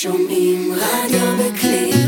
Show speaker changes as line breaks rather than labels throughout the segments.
שומעים רדיו בקליק.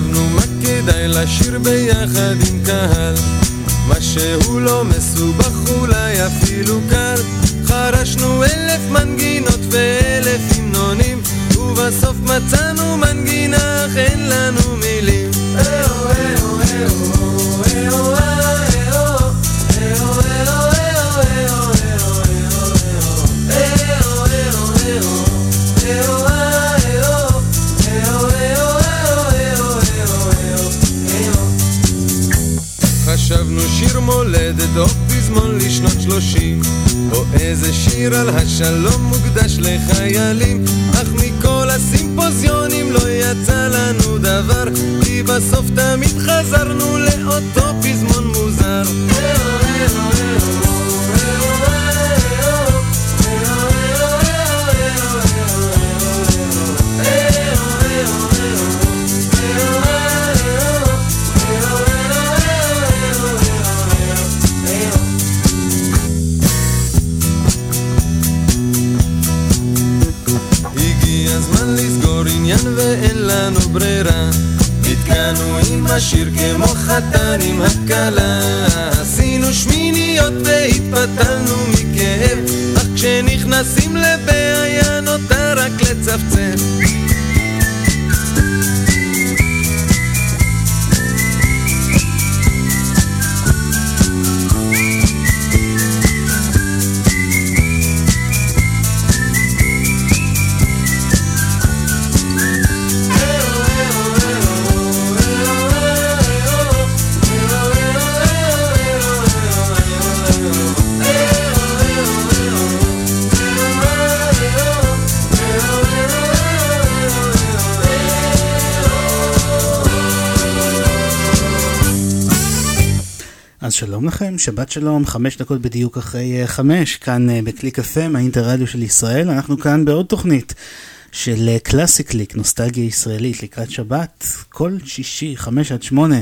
חשבנו מה כדאי לשיר ביחד עם קהל. מה שהוא לא מסובך אולי אפילו קל. חרשנו אלף מנגינות ואלף המנונים ובסוף מצאנו מנגינה אך אין לנו שלושים. או איזה שיר על השלום מוקדש לחיילים. אך מכל הסימפוזיונים לא יצא לנו דבר. כי בסוף תמיד חזרנו לאותו פזמון מוזר. הגיע לשיר כמו חתן עם הכלה
שבת שלום, חמש דקות בדיוק אחרי אה, חמש, כאן אה, בקליק FM, האינטרדיו של ישראל, אנחנו כאן בעוד תוכנית של אה, קלאסי קליק, נוסטלגיה ישראלית לקראת שבת, כל שישי, חמש עד שמונה,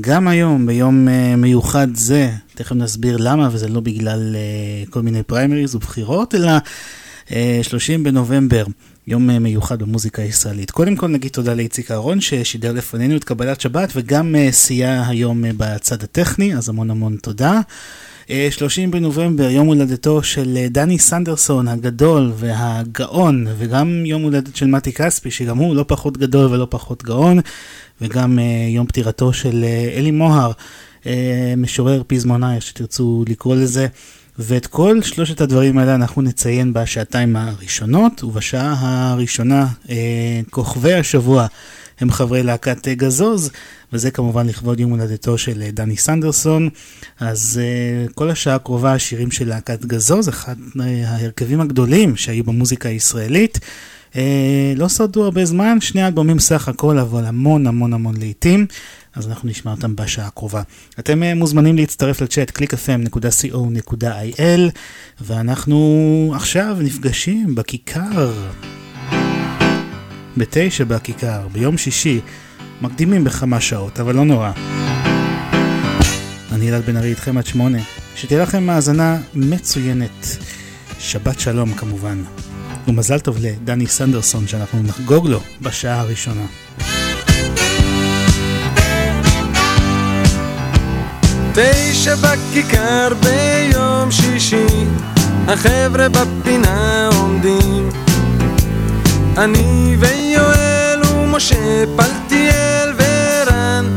גם היום, ביום אה, מיוחד זה, תכף נסביר למה, וזה לא בגלל אה, כל מיני פריימריז ובחירות, אלא אה, 30 בנובמבר. יום אה, מיוחד במוזיקה הישראלית. קודם כל נגיד תודה לאיציק אהרון ששידר לפנינו את קבלת שבת וגם אה, סייע היום אה, בצד הטכני, אז המון המון תודה. אה, 30 בנובמבר, יום הולדתו של דני סנדרסון הגדול והגאון, וגם יום הולדת של מתי כספי, שגם הוא לא פחות גדול ולא פחות גאון, וגם יום פטירתו של אלי מוהר, משורר פזמונאי, שתרצו לקרוא לזה. ואת כל שלושת הדברים האלה אנחנו נציין בשעתיים הראשונות, ובשעה הראשונה אה, כוכבי השבוע הם חברי להקת אה, גזוז, וזה כמובן לכבוד יום הולדתו של אה, דני סנדרסון. אז אה, כל השעה הקרובה השירים של להקת גזוז, אחד אה, ההרכבים הגדולים שהיו במוזיקה הישראלית. אה, לא שרדו הרבה זמן, שני אלבומים סך הכל, אבל המון המון המון לעיתים. אז אנחנו נשמע אותם בשעה הקרובה. אתם אה, מוזמנים להצטרף לצ'אט clickfm.co.il ואנחנו עכשיו נפגשים בכיכר. בתשע בכיכר, ביום שישי, מקדימים בכמה שעות, אבל לא נורא. אני אלעד בן ארי איתכם עד שמונה. שתהיה לכם האזנה מצוינת. שבת שלום כמובן. ומזל טוב לדני סנדרסון שאנחנו נחגוג לו בשעה הראשונה.
תשע בכיכר ביום שישי, החבר'ה בפינה עומדים. אני ויואל ומשה פלטיאל ורן.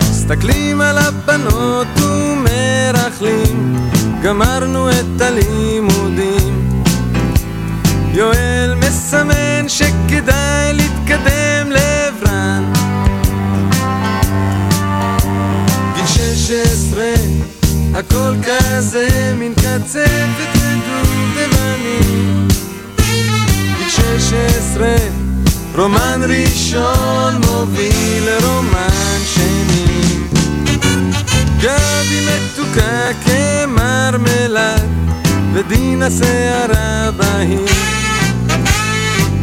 מסתכלים על הבנות ומרכלים, גמרנו את הלימודים. יואל מסמן רומן ראשון מוביל לרומן שני. גבי מתוקה כמרמלד, ודינה שערה בהיר.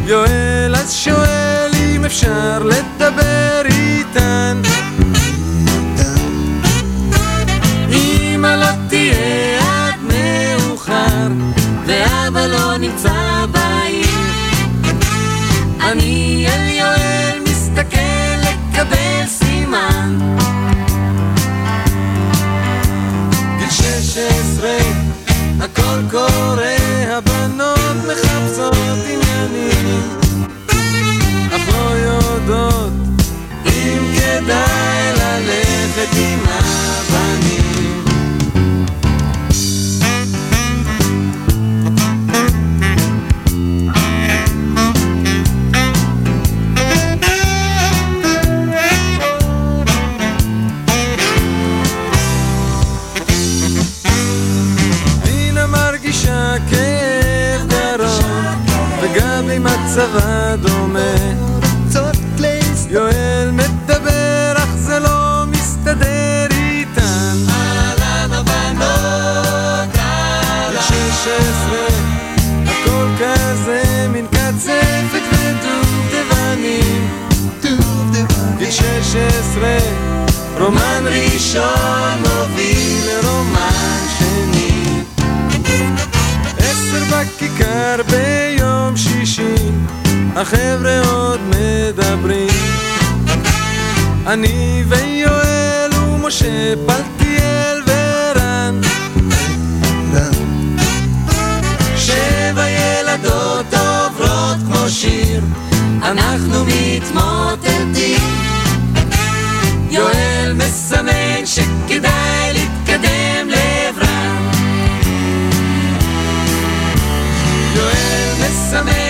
יואל אז שואל אם אפשר לדבר איתן. הכל רומן ראשון מוביל לרומן שני. עשר בכיכר ביום שישי, החבר'ה עוד מדברים. אני ויואל ומשה פלטיאל ורן. שבע ילדות עוברות כמו שיר, אנחנו מתמוטטים. שכדאי להתקדם לעברם. יואל מסמן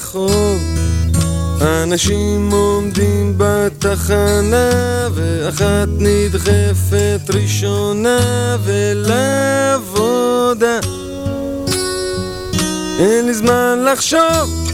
לרחוב אנשים עומדים בתחנה ואחת נדחפת ראשונה ולעבודה. אין לי זמן לחשוב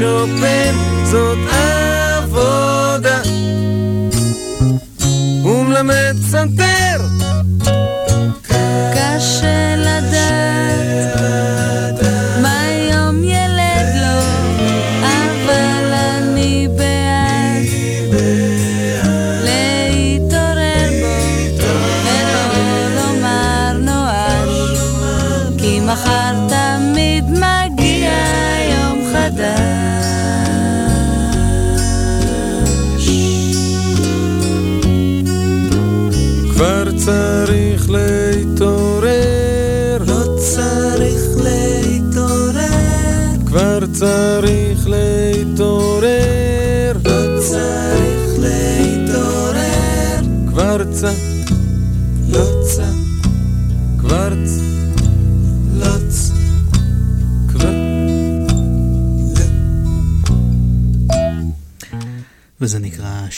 שופן זאת עבודה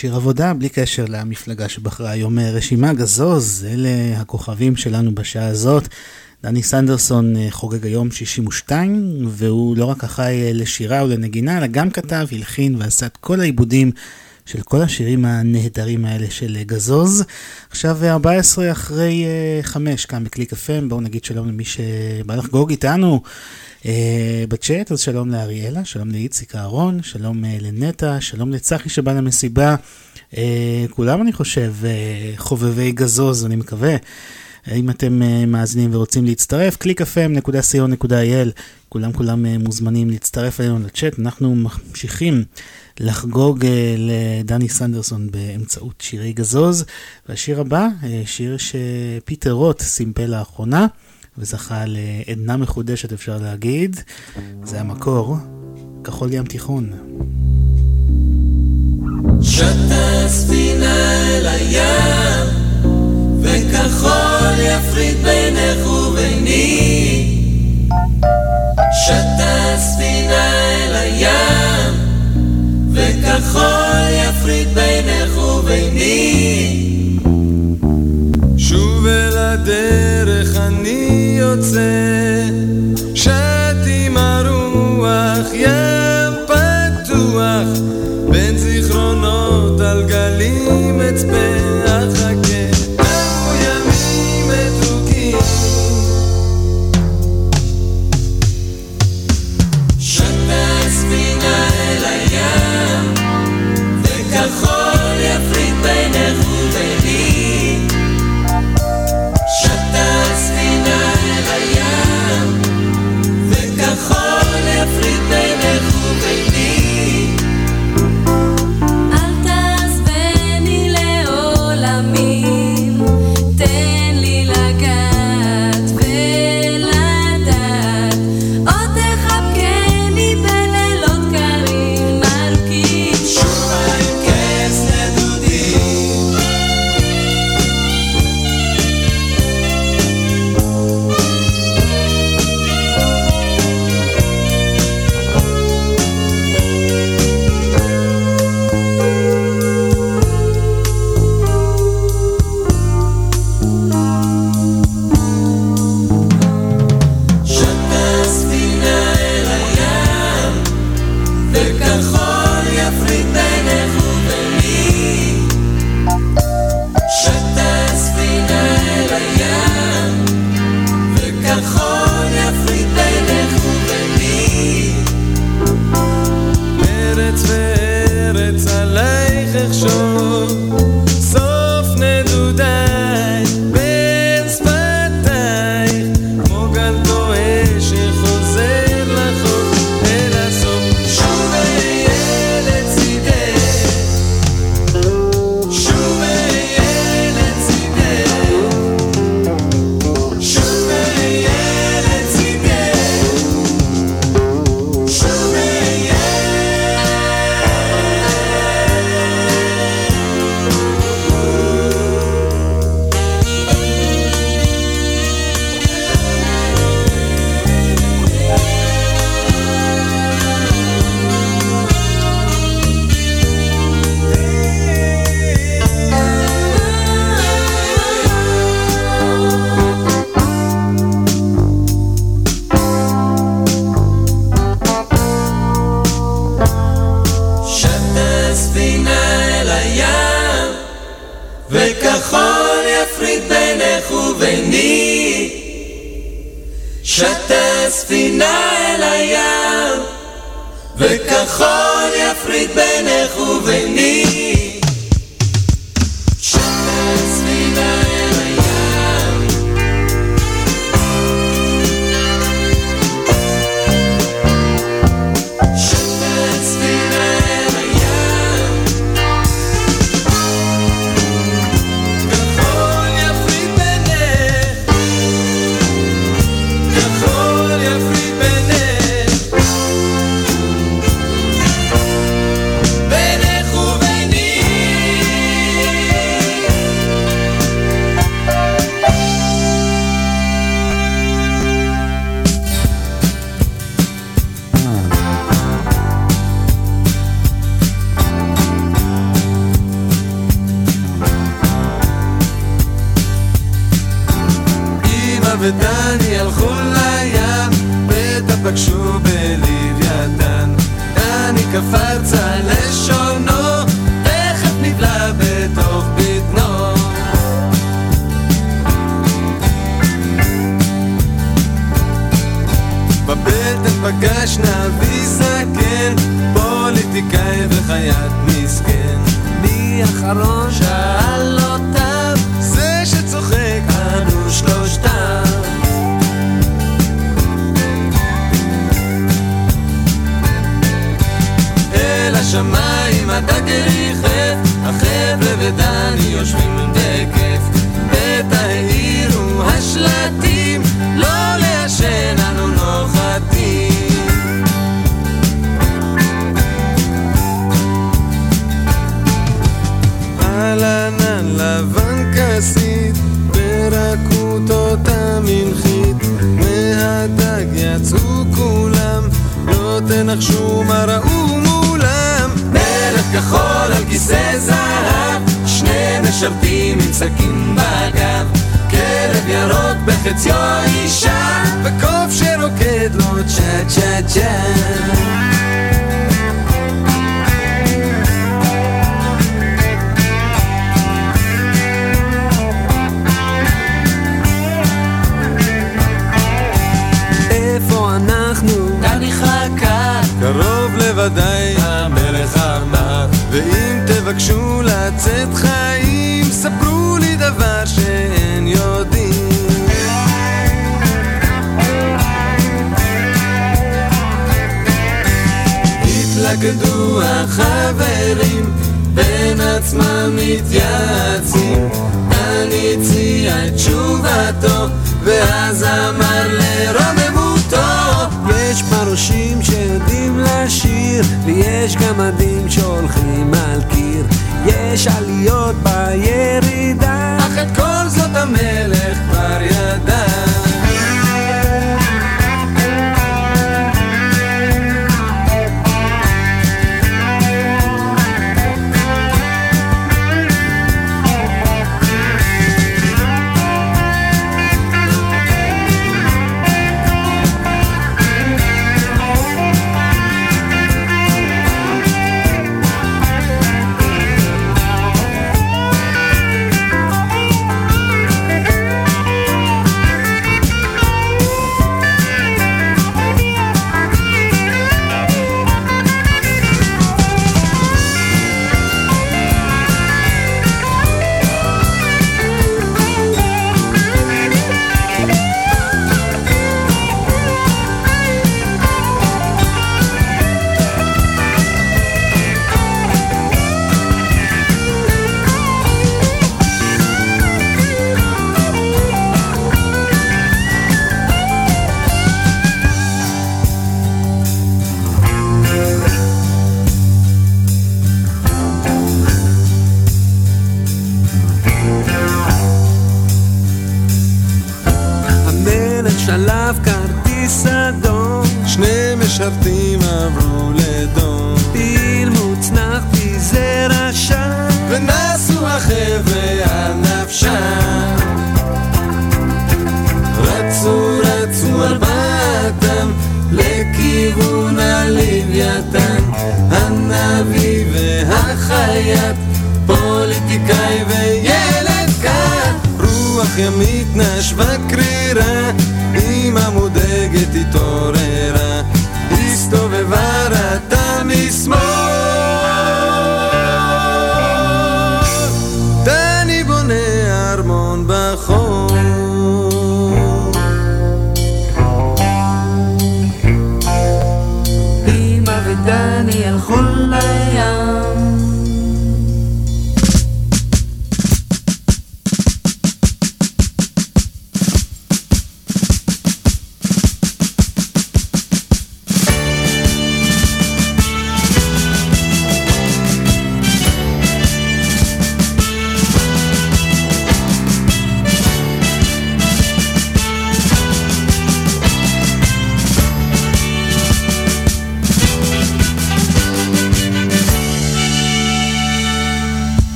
שיר עבודה, בלי קשר למפלגה שבחרה היום רשימה גזוז, אלה הכוכבים שלנו בשעה הזאת. דני סנדרסון אה, חוגג היום 62, והוא לא רק אחראי אה, לשירה ולנגינה, אלא גם כתב, הלחין ועשה את כל העיבודים של כל השירים הנהדרים האלה של אה, גזוז. עכשיו 14 אחרי 5 כאן בקליק FM, בואו נגיד שלום למי שבא לחגוג איתנו. Uh, בצ'אט, אז שלום לאריאלה, שלום לאיציק אהרון, שלום uh, לנטע, שלום לצחי שבא למסיבה. Uh, כולם, אני חושב, חובבי גזוז, אני מקווה. אם אתם מאזינים ורוצים להצטרף, www.clickfm.co.il, כולם כולם מוזמנים להצטרף אלינו לצ'אט. אנחנו ממשיכים לחגוג לדני סנדרסון באמצעות שירי גזוז. והשיר הבא, שיר שפיטר רוט סימפל לאחרונה. וזכה לעדנה מחודשת אפשר להגיד, זה המקור, כחול ים תיכון.
שתה ספינה אל הים, וכחול יפריד בינך וביני. שתה ספינה אל הים, וכחול יפריד בינך וביני.
שוב אל הדרך אני יוצא, שט עם הרוח, ים פתוח, בין זיכרונות על גלים אצפה,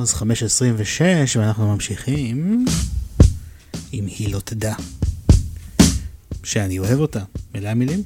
גזוז
526 ואנחנו ממשיכים עם היא לא תדע. שאני אוהב אותה. מילה מילים?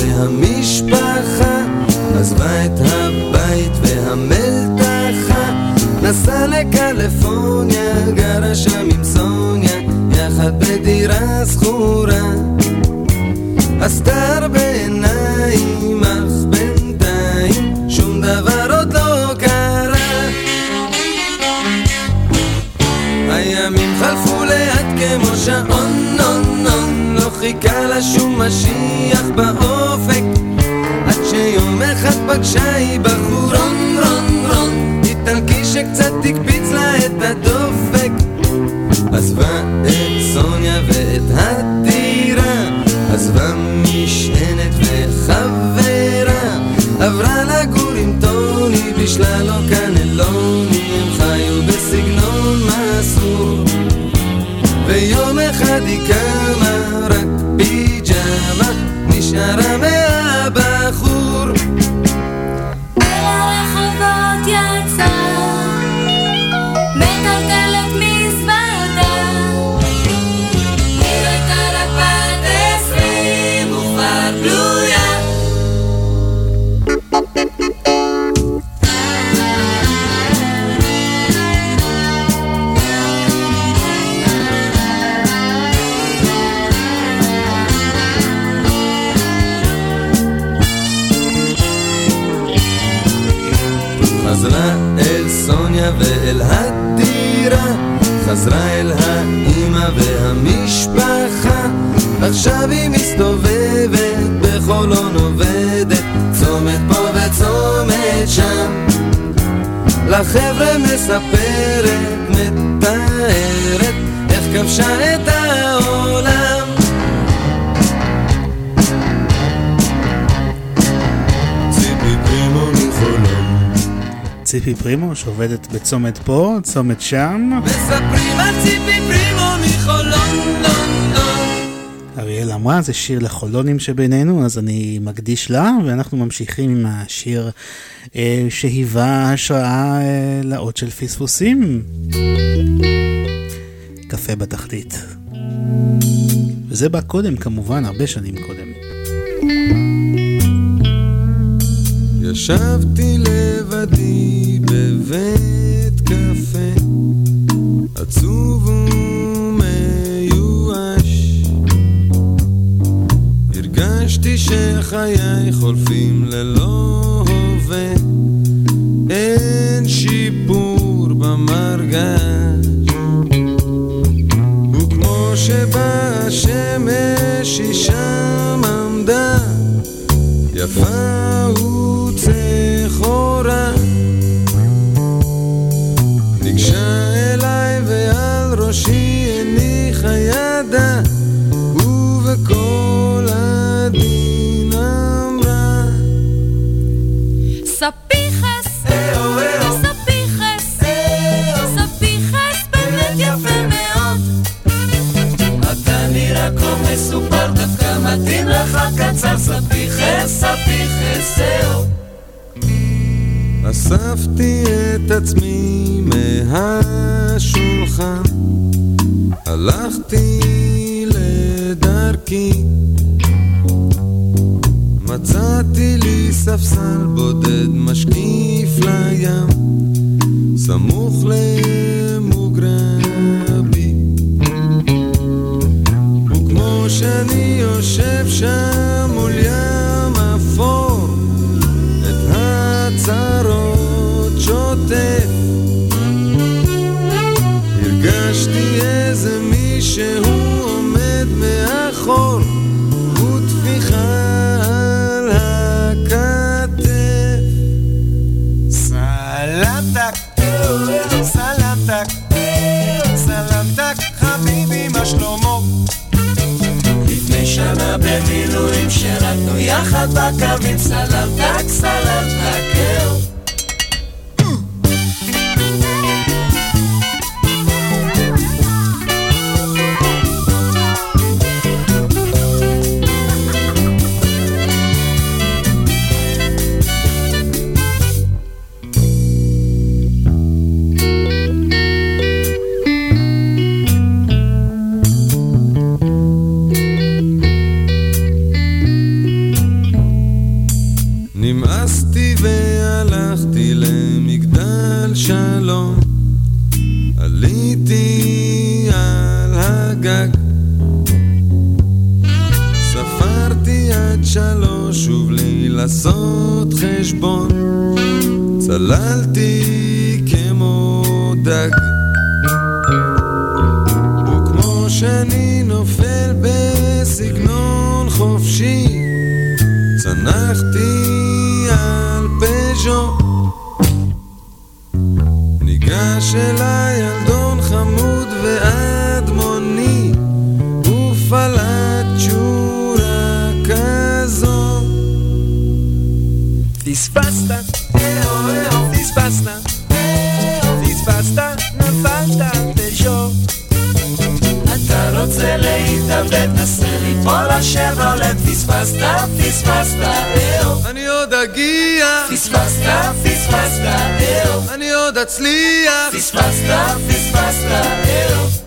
והמשפחה עזבה את הבית והמלתחה נסע לקליפורניה, גרה שם עם סוניה יחד בדירה זכורה עשתה
הרבה עיניים, אך בינתיים שום
דבר עוד לא קרה. הימים חלפו לאט כמו שעון, נון, נון לא חיכה לה שום משיח באור בקשה היא בחוץ בצומת פה, צומת שם.
מספרים על ציפי פרימו מחולון, לון, לון.
אריאל אמרה, זה שיר לחולונים שבינינו, אז אני מקדיש לה, ואנחנו ממשיכים עם השיר אה, שהיווה השראה אה, לאות של פספוסים. קפה בתחתית. וזה בא קודם, כמובן, הרבה שנים קודם.
ישבתי לבדי ניגש אליי ילדון חמוד ואדמוני ופלט שורה כזו
פספסת, פספסת, פספסת, נפלת פז'ו.
אתה רוצה להתאבד, נסה ליפול השברולט, פספסת, פספסת, זהו.
אני עוד אגיע,
פספסת, פספסת.
אני עוד אצליח.
פספסת, פספסת,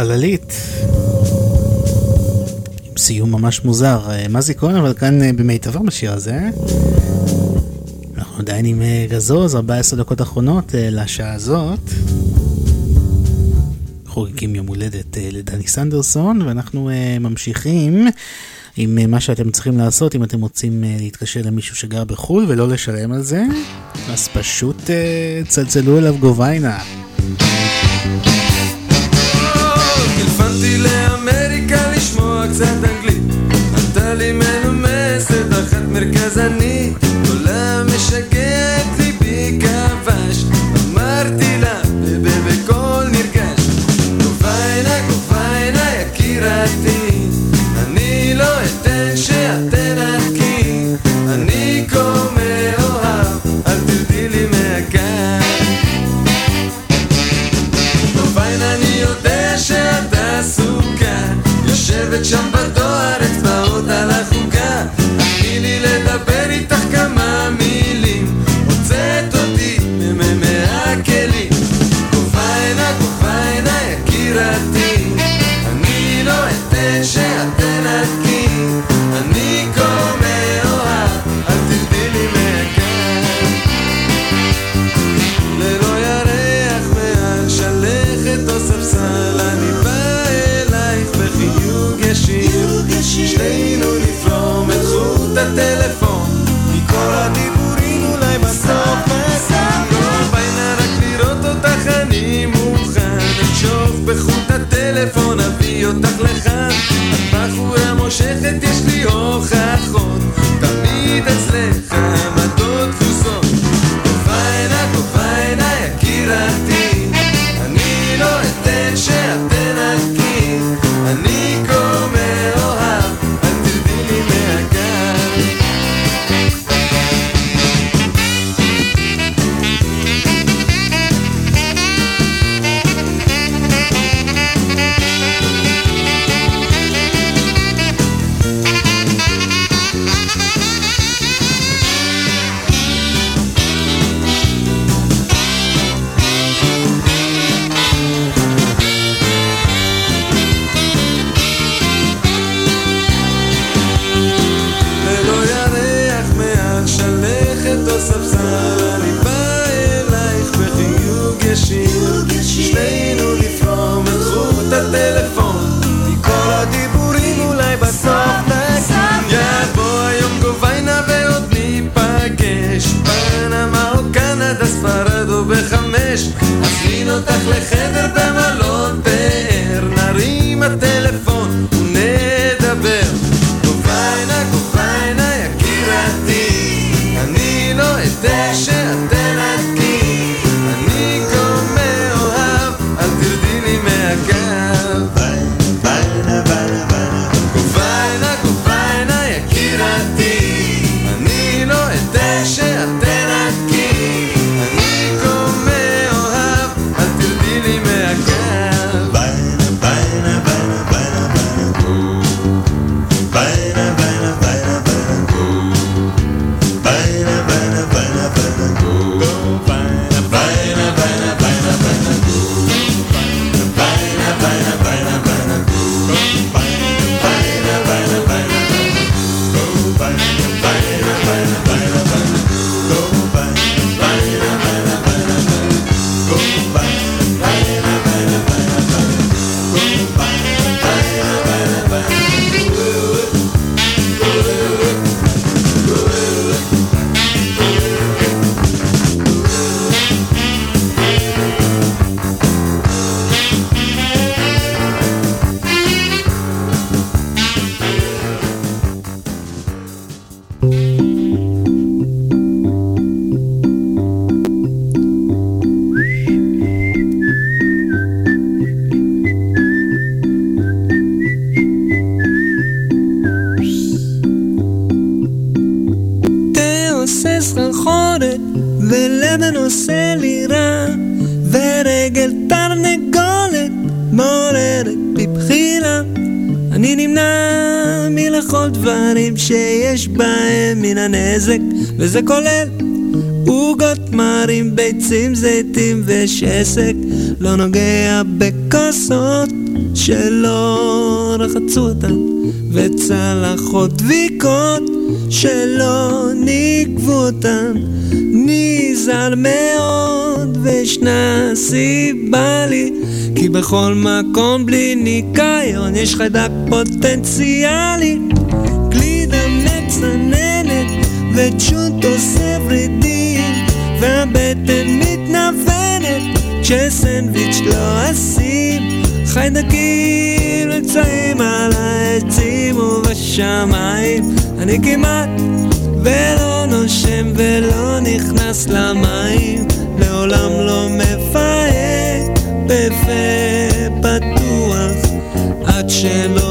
חללית. עם סיום ממש מוזר. אה, מזי כהן, אבל כאן אה, במיטבה בשיר הזה. אנחנו עדיין עם אה, גזוז, 14 דקות אחרונות לשעה הזאת. חוגגים יום הולדת לדני סנדרסון, ואנחנו ממשיכים. עם מה שאתם צריכים לעשות אם אתם רוצים להתקשר למישהו שגר בחו"ל ולא לשלם על זה, אז פשוט צלצלו אליו גוביינה.
לאמריקה לשמוע קצת אנגלית
מן הנזק, וזה כולל עוגות מרים, ביצים, זיתים ושסק, לא נוגע בכוסות שלא רחצו אותן, וצלחות דביקות שלא ניקבו אותן, נזהר מאוד, וישנה סיבה לי, כי בכל מקום בלי ניקיון יש חיידק פוטנציאלי. מצננת וצ'וט עושה ורידים והבטן מתנוונת כשסנדוויץ' לא אשים. חיידקים נמצאים על העצים ובשמיים. אני כמעט ולא נושם ולא נכנס למים. לעולם לא מפהק בפה פתוח עד שלא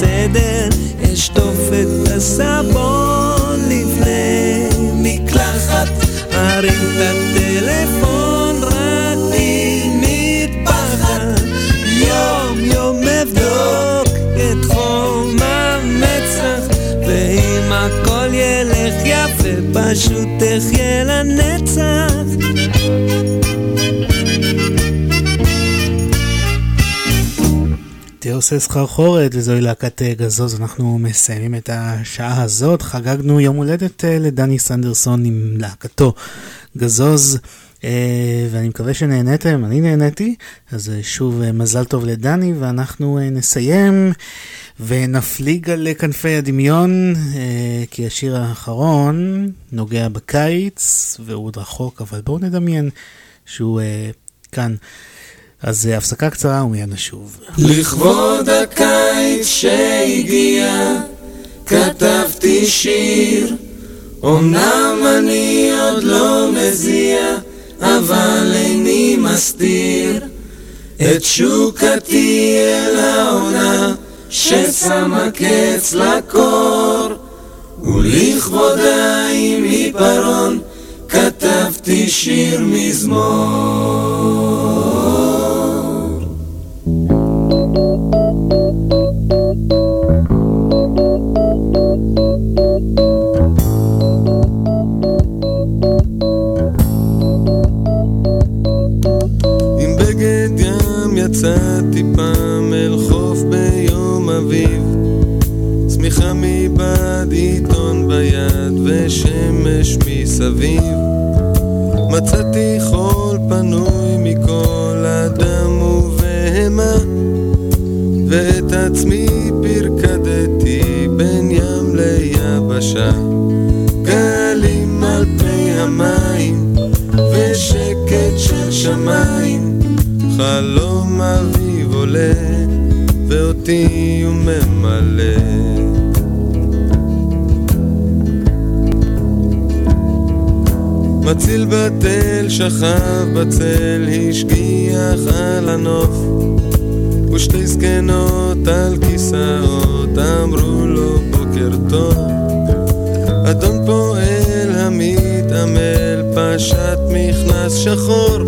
בליל הסדר אשטוף את הסבון לפני מקלחת. ארים את הטלפון רק ממטפחת יום יום אבדוק את חום המצח ואם הכל ילך יפה פשוט אחיה לנצח
עושה סחרחורת, וזוהי להקת אה, גזוז. אנחנו מסיימים את השעה הזאת. חגגנו יום הולדת אה, לדני סנדרסון עם להקתו גזוז. אה, ואני מקווה שנהניתם, אני נהניתי, אז שוב מזל טוב לדני, ואנחנו נסיים ונפליג על כנפי הדמיון, כי השיר האחרון נוגע בקיץ, והוא עוד רחוק, אבל בואו נדמיין שהוא כאן. אז אה, הפסקה קצרה ומיד נשוב.
לכבוד הקיץ שהגיע, כתבתי שיר. אמנם אני עוד לא מזיע, אבל איני מסתיר את שוקתי אל העונה, ששמה קץ לקור. ולכבודה עם עיפרון, כתבתי שיר מזמור.
עם בגד ים יצאתי פעם אל חוף ביום אביב. צמיחה מבעד עיתון ביד ושמש מסביב. מצאתי חול פנוי מכל אדם ובהמה ואת עצמי פרקדתי ליבשה גלים על פני המים ושקט של שמיים. חלום אביב עולה ואותי הוא ממלא. מציל בתל שכב בצל השגיח על הנוף. ושתי זקנות על כיסאות אמרו לו בוקר טוב פועל המתעמל פשט מכנס שחור.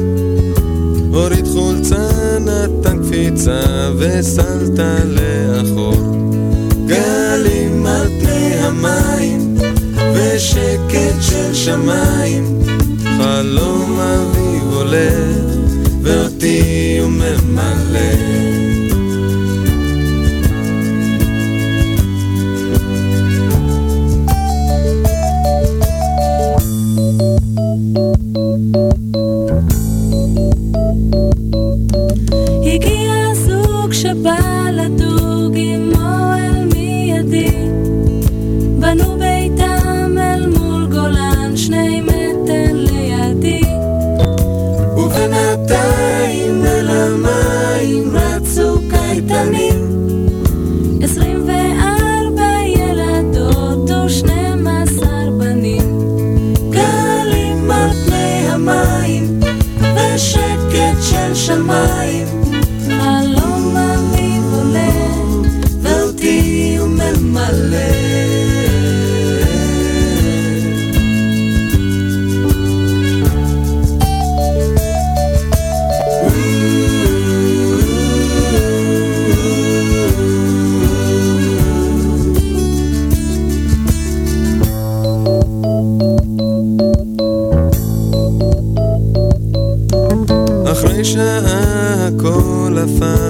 הוריד חולצה נתן קפיצה וסלת לאחור. גלים על פני המים ושקט של שמיים. חלום אביב עולה ואותי וממלא.
הגיע
הכל הפך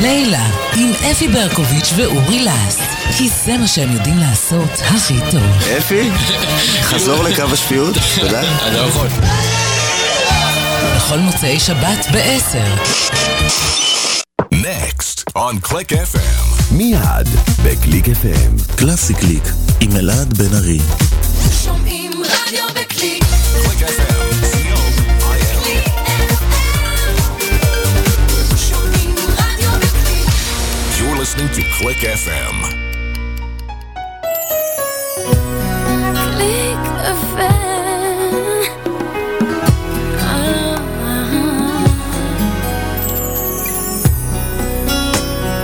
לילה, עם אפי ברקוביץ' ואורי לס. כי זה מה שהם יודעים לעשות הכי טוב.
אפי, חזור לקו השפיות, תודה.
אתה לא יכול.
בכל מוצאי שבת ב-10.
Next on Click FM. מיד בקליק FM. קלאסי קליק עם אלעד בן ארי. Click FM.
קליק FM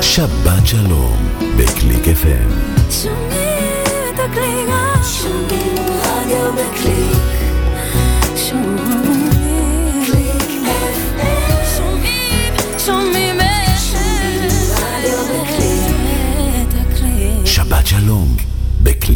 שבת שלום בקליק FM.
שומעים את הקליק שומעים רדיו בקליק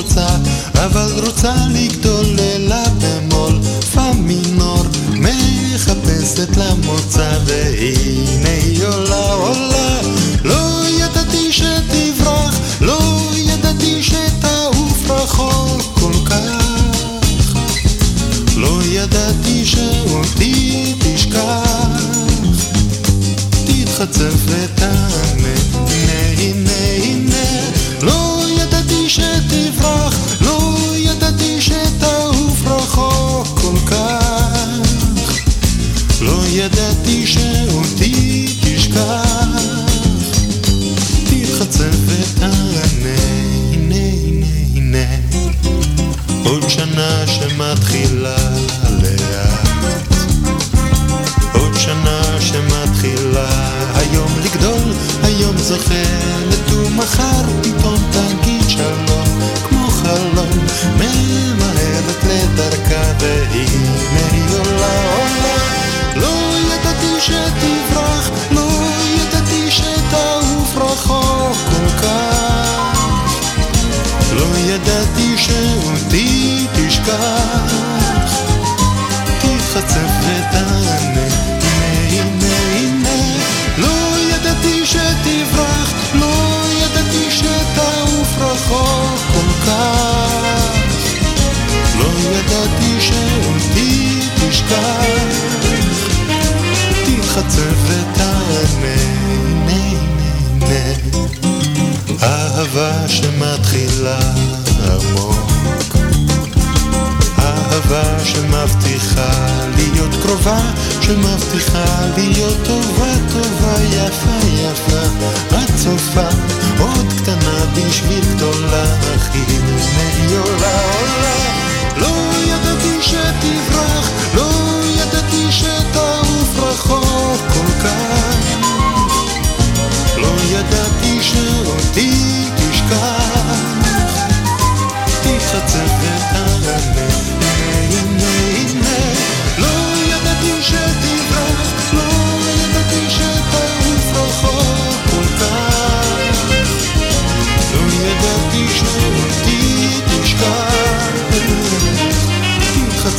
רוצה, אבל רוצה לגדול לה במול, פה מינור, מחפשת לה מוצא, והנה שמתחילה עמוק. אהבה שמבטיחה להיות קרובה שמבטיחה להיות טובה טובה יפה יפה. את צופה עוד קטנה בשביל גדולה הנה היא עולה. עולה לא ידעתי שתברח לא ידעתי שתעוף רחוק כל כך. לא ידעתי שאותי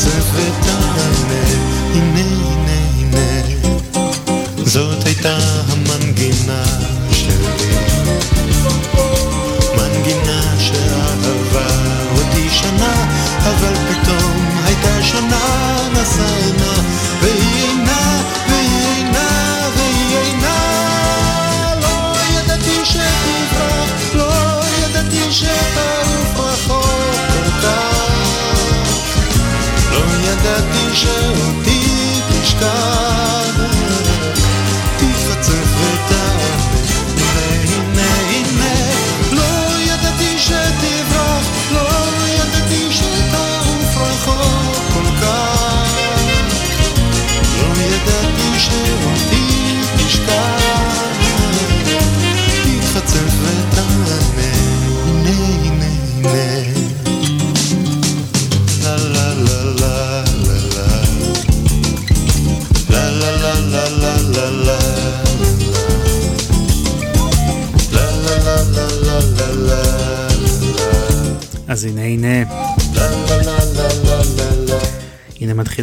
תתחצף ותענה. הנה הנה הנה. זאת הייתה המנגינה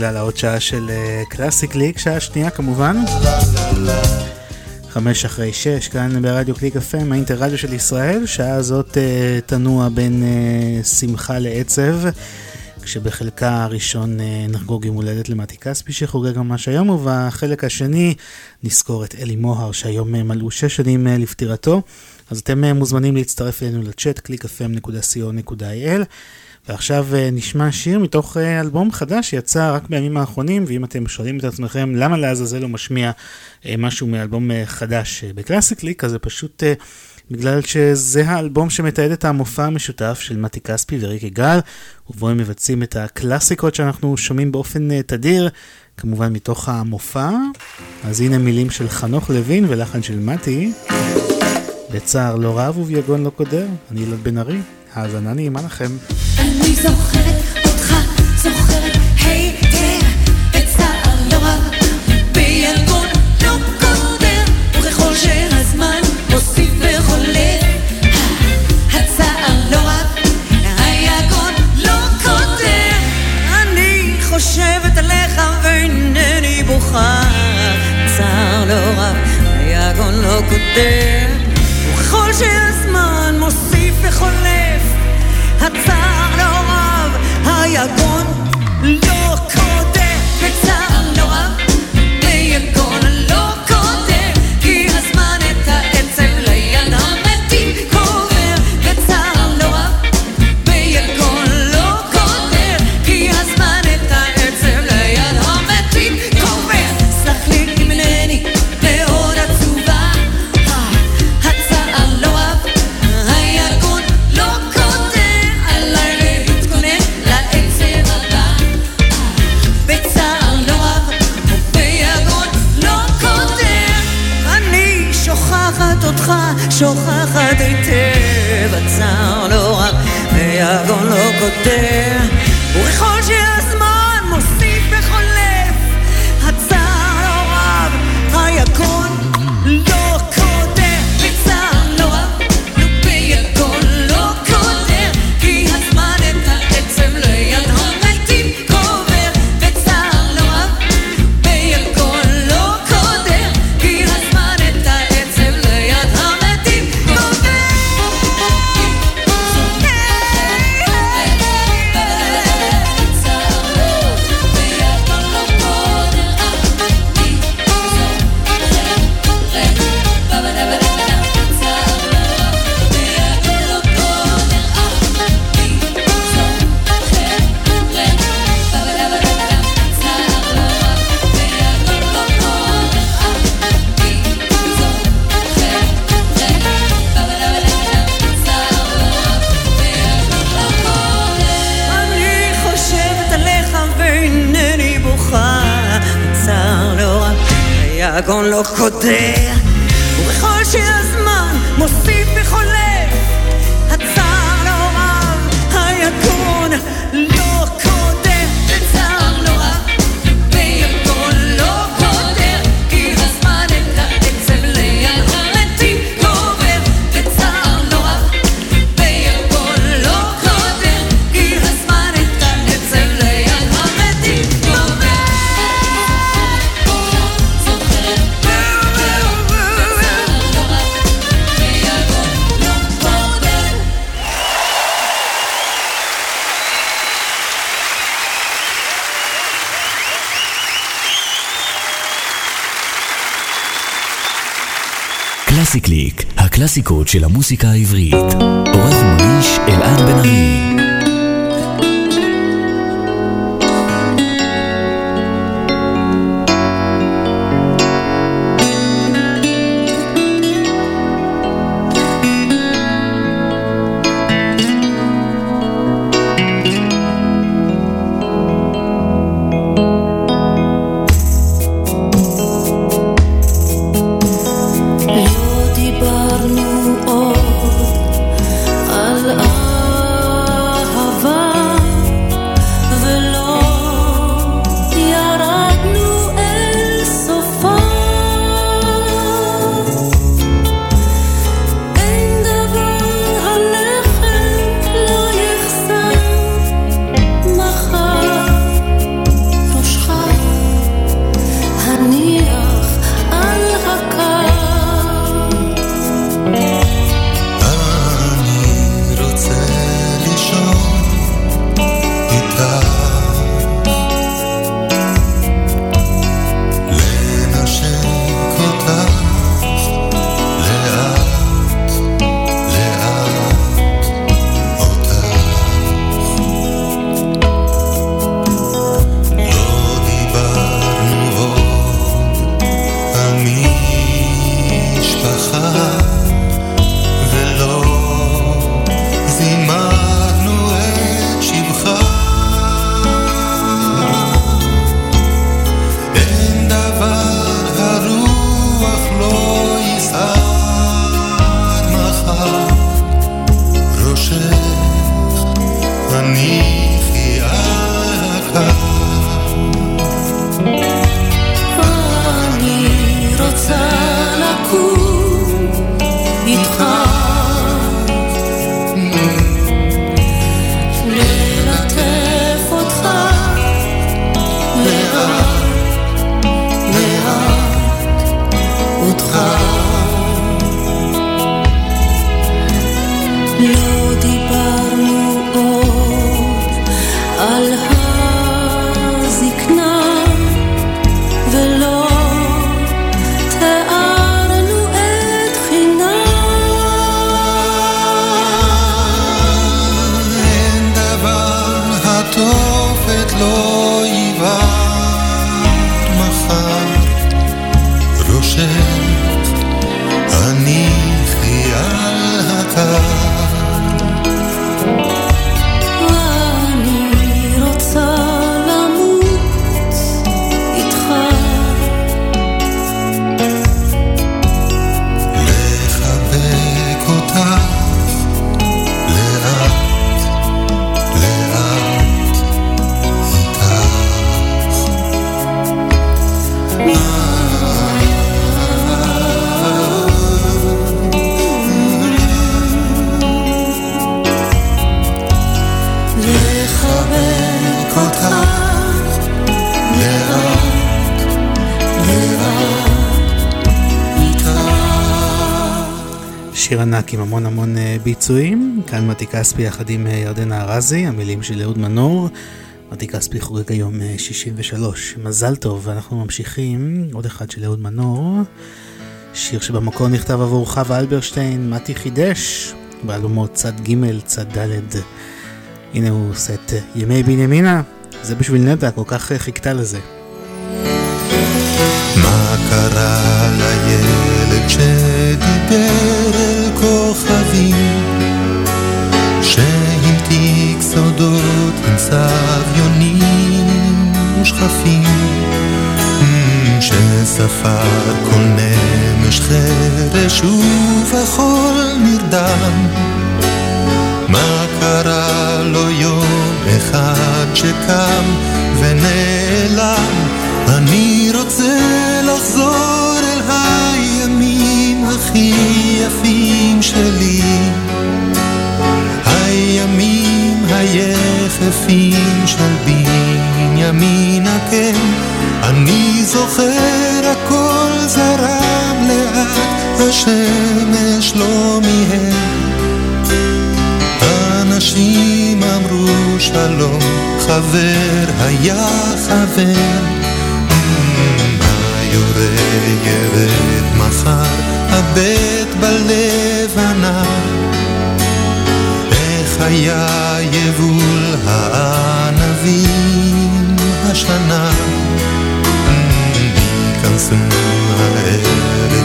מתחילה לעוד שעה של קלאסי קליק, שעה שנייה כמובן. חמש אחרי שש, כאן ברדיו קליק FM, האינטרדיו של ישראל. שעה הזאת אה, תנוע בין אה, שמחה לעצב, כשבחלקה הראשון אה, נחגוג יום הולדת למתי כספי שחוגג ממש היום, ובחלק השני נזכור את אלי מוהר שהיום מלאו שש שנים אה, לפטירתו. אז אתם אה, מוזמנים להצטרף אלינו לצ'אט, www.clickfm.co.il. ועכשיו אה, נשמע שיר מתוך אה, אלבום חדש שיצא רק בימים האחרונים, ואם אתם שואלים את עצמכם למה לעזאזל הוא משמיע אה, משהו מאלבום חדש בקלאסיקליק, אז זה פשוט בגלל שזה האלבום שמתעד את המופע המשותף של מתי כספי וריקי גל, ובו הם מבצעים את הקלאסיקות שאנחנו שומעים באופן תדיר, כמובן מתוך המופע. אז הנה מילים של חנוך לוין ולחן של מתי. בצער לא רב וביגון לא קודר, אני ילד בן ארי, האזנה נעימה לכם.
אני זוכרת אותך, זוכרת היטב, בצער לא רב, בילגון לא קודר, וככל שהזמן מוסיף וחולף,
לא לא חושבת
עליך ואינני בוכה, צער לא רב, היגון לא קודר, שהזמן מוסיף הצער לא רב, היגון לא
קודם. שוכחת היטב, הצער לא רב, ויגון לא קוטע, וככל שהזמן...
con los
cotes. קלאסיקליק, הקלאסיקות של המוסיקה העברית. עורך ומגיש אלעד בן ארי.
ענק עם המון המון אה, ביצועים. כאן מתי כספי יחד עם אה, ירדנה ארזי, המילים של אהוד מנור. מתי כספי חוגג היום אה, 63. מזל טוב, ואנחנו ממשיכים. עוד אחד של אהוד מנור. שיר שבמקור נכתב עבור חווה אלברשטיין, מתי חידש, באלומות צד ג' צד ד'. הנה הוא עושה את אה, ימי בנימינה. זה בשביל נטע, כל כך אה, חיכתה לזה.
מה קרה לילד שדיבר כוכבים? שהמתיק סודות עם סביונים ושכפים Mm, שספר כל נמש חרש ובכל נרדם מה קרה לו יום אחד שקם ונעלם אני רוצה הכי יפים שלי. הימים היחפים של בנימינה כן אני זוכר הכל זרם לאט השמש לא מיהר אנשים אמרו שלום חבר היה חבר. היורה ירד מחר, הבט בלבנה. איך היה יבול הענבים השנה? ייכנסו הערב,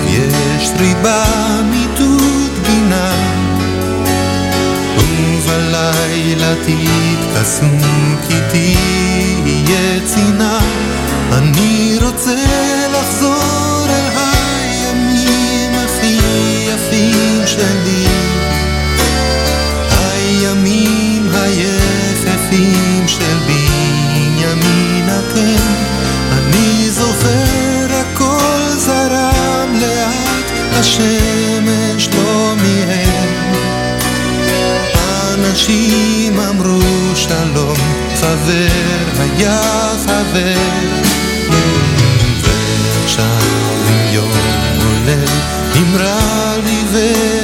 יש ריבה מיטוט גינה. ובלילה תתכסו כי תהיה צינה. אני רוצה שלי. הימים היחפים של בנימינה כן אני זוכר הכל זרם לאט השמש לא מיהר אנשים אמרו שלום חבר היה חבר. ועכשיו עם יום עולה, לי ואם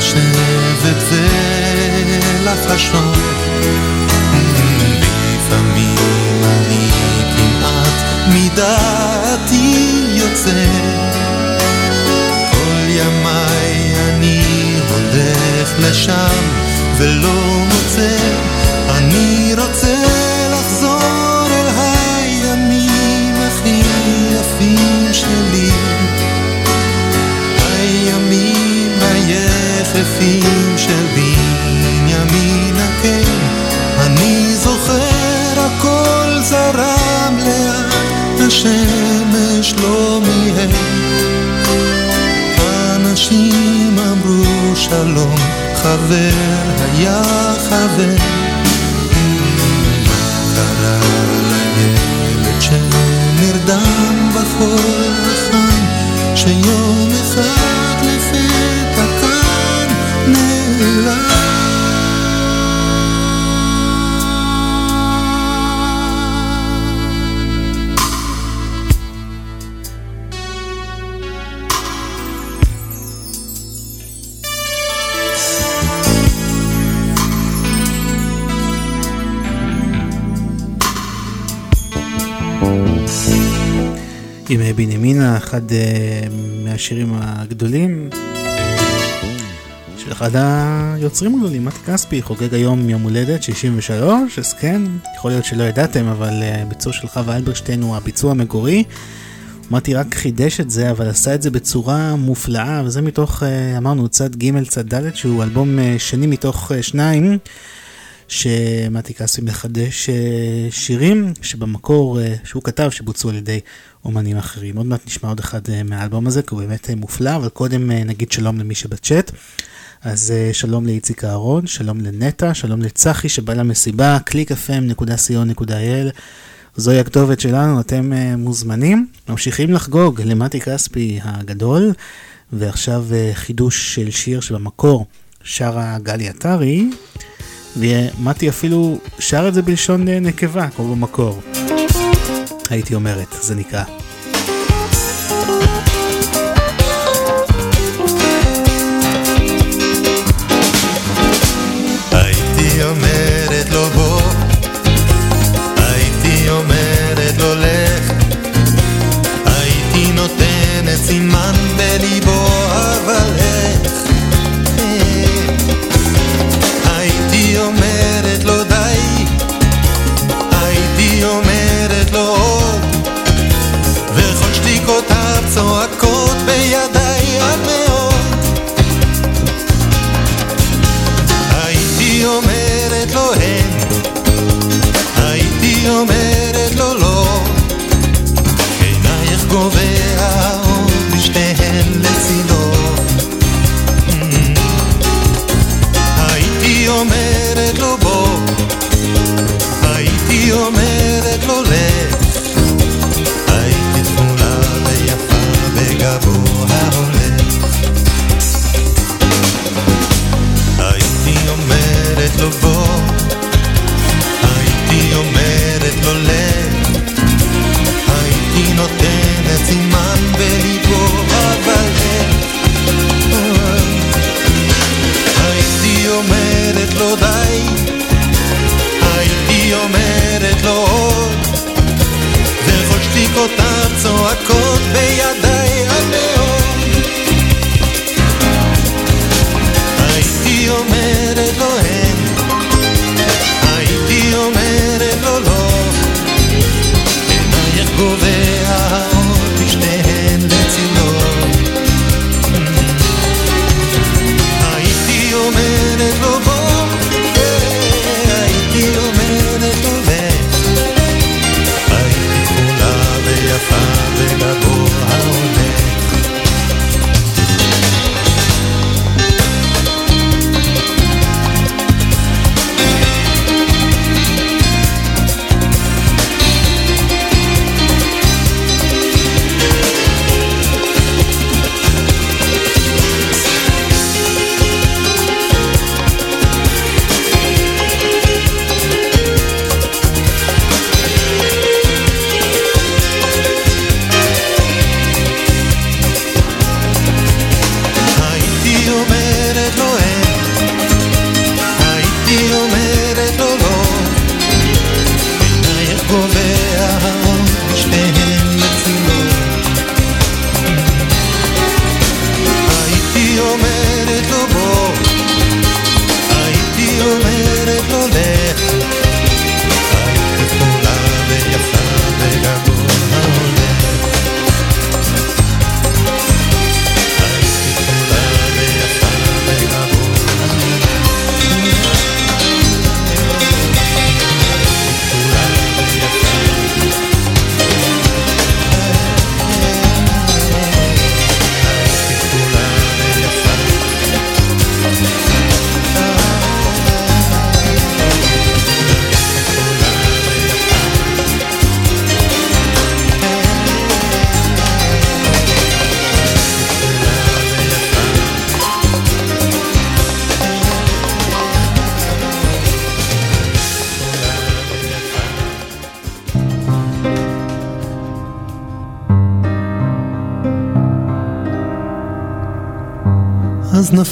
לשבת ולחשוב. לפעמים אני כמעט מדעתי יוצא, כל ימיי אני הולך לשם ולא מוצא שלום חבר היה חבר. קרה
בנימינה, אחד אה, מהשירים הגדולים של אחד היוצרים הגדולים, מתי כספי, חוגג היום יום הולדת 63, אז כן, יכול להיות שלא ידעתם, אבל אה, הביצוע של חווה אלברשטיין הוא הביצוע המקורי. מתי רק חידש את זה, אבל עשה את זה בצורה מופלאה, וזה מתוך, אה, אמרנו, צד ג' צד ד', שהוא אלבום אה, שני מתוך אה, שניים. שמתי כספי מחדש אה, שירים שבמקור אה, שהוא כתב שבוצעו על ידי אומנים אחרים. עוד מעט נשמע עוד אחד אה, מהאלבום הזה כי הוא באמת מופלא, אבל קודם נגיד שלום למי שבצ'אט. אז שלום לאיציק אהרון, שלום לנטע, שלום לצחי שבא למסיבה, www.clickfm.co.il זוהי הכתובת שלנו, אתם מוזמנים. ממשיכים לחגוג למתי כספי הגדול, ועכשיו חידוש של שיר שבמקור שרה גלי עטרי, ומתי אפילו שר את זה בלשון נקבה, כמו במקור. הייתי אומרת, זה נקרא.
go tam, co ako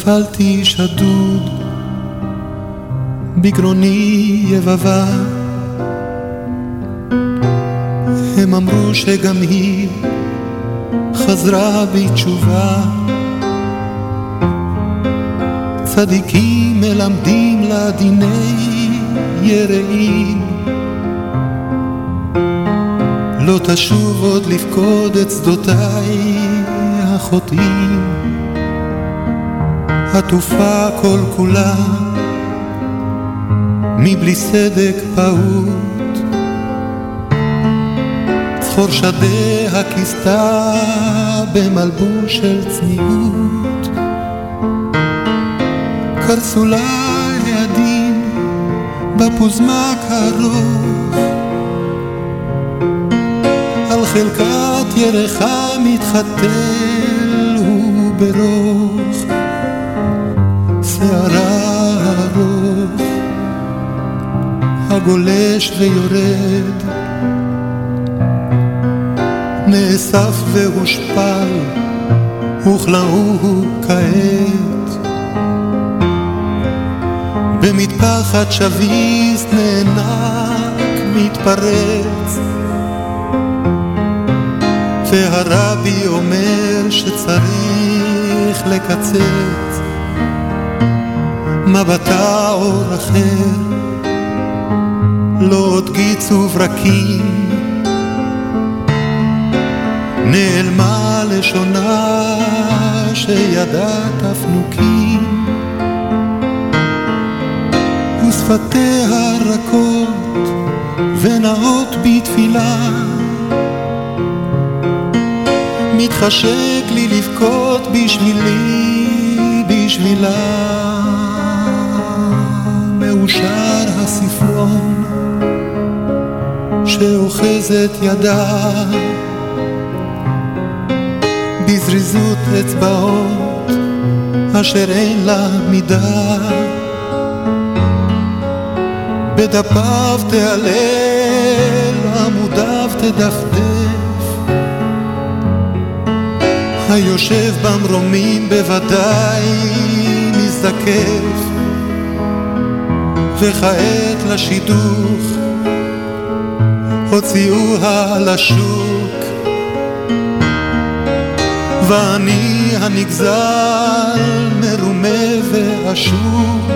נפלתי שדוד, בגרוני יבבה. הם אמרו שגם היא חזרה בתשובה. צדיקים מלמדים לה דיני יראים. לא תשוב עוד לפקוד את שדותיי החוטאים. עטופה כל כולה מבלי סדק פעוט. צחור שדה הכיסתה במלבוש של צניעות. קרסו לה הידים בפוזמק הרוך על חלקת ירחה מתחתל הוא ברוך הגולש ויורד. נאסף והושפל וכלאוהו כעת. במטפחת שביס נאנק מתפרץ. והרבי אומר שצריך לקצץ. מבטה אור אחר, לא עוד גיץ וברקים, נעלמה לשונה שידעה תפנוקים, ושפתיה רכות ונאות בתפילה. מתחשק לי לבכות בשבילי, בשבילה. מאושר הספרון שאוחזת ידה. בזריזות אצבעות אשר אין לה מידה. בדפיו תהלל עמודיו תדפדף. היושב במרומים בוודאי מזדקף. וכעת לשידוך הוציאוה לשוק ואני הנגזל מרומה ועשוק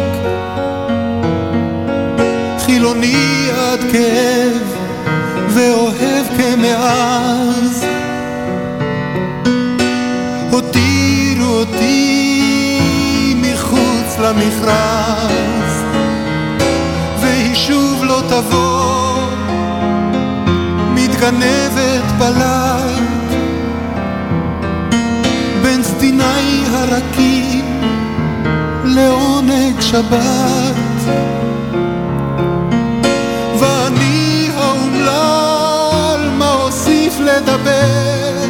חילוני עד כאב ואוהב כמאז. הותירו אותי מחוץ למכרז והיא שוב לא תבוא מתגנבת בלט בין סדיני הרכים לעונג שבת. ואני האומלל מה אוסיף לדבר?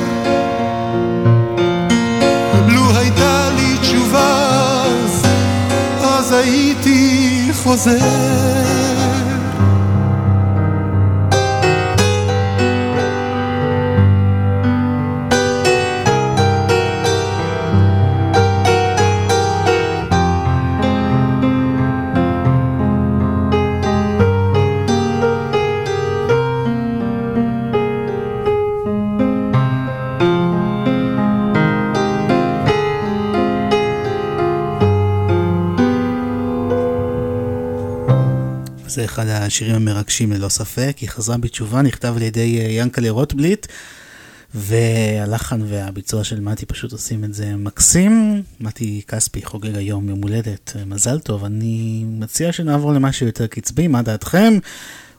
לו הייתה לי תשובה אז הייתי חוזר
זה אחד השירים המרגשים ללא ספק. היא חזרה בתשובה, נכתב על ידי אה, ינקלה רוטבליט, והלחן והביצוע של מתי פשוט עושים את זה מקסים. מתי כספי חוגג היום יום הולדת, אה, מזל טוב. אני מציע שנעבור למשהו יותר קצבי, מה דעתכם?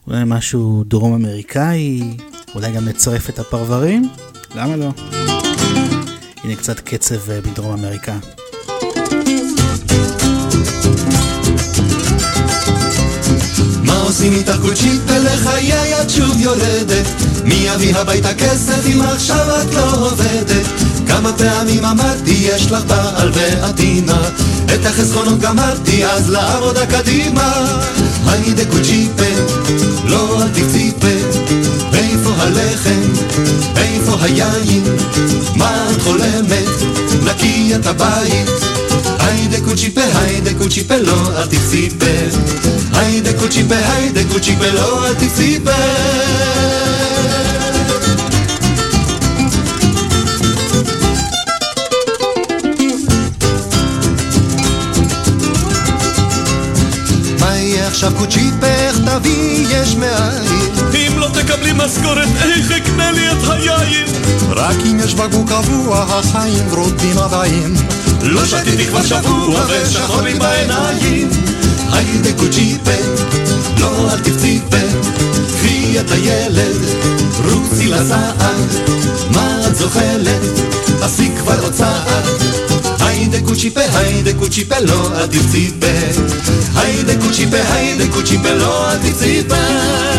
אולי משהו דרום אמריקאי, אולי גם נצרף את הפרברים? למה לא? הנה קצת קצב אה, בדרום אמריקה.
מה עושים איתך קוצ'יפה לחיי את שוב יורדת? מי יביא הביתה כסף אם עכשיו את לא עובדת? כמה פעמים אמרתי יש לך בעל ואתינה את החסכונות גמרתי אז לעבודה קדימה היידה קוצ'יפה לא אל תקציפה איפה הלחם? איפה היין? מה את חולמת? נקי את הבית היידה קוצ'יפה, היידה קוצ'יפה, לא אל תקציפה היידה קוצ'יפה, היידה קוצ'יפה, לא יהיה עכשיו קוצ'יפה, איך תביא יש מאין?
אם לא תקבלי משכורת, איך אקנה לי את היין?
רק אם יש בקבוק קבוע, החיים ורודים עדיין. לא שתיתי כבר שבוע ושחור לי בעיניים. היידה קוצ'יפה, לא אל תפציפה, קחי את הילד, רוצי לסעד. מה את זוחלת? עשי כבר עוד צעד. היידה קוצ'יפה, היידה קוצ'יפה, לא אל תפציפה. היידה קוצ'יפה, היידה קוצ'יפה, לא אל תפציפה.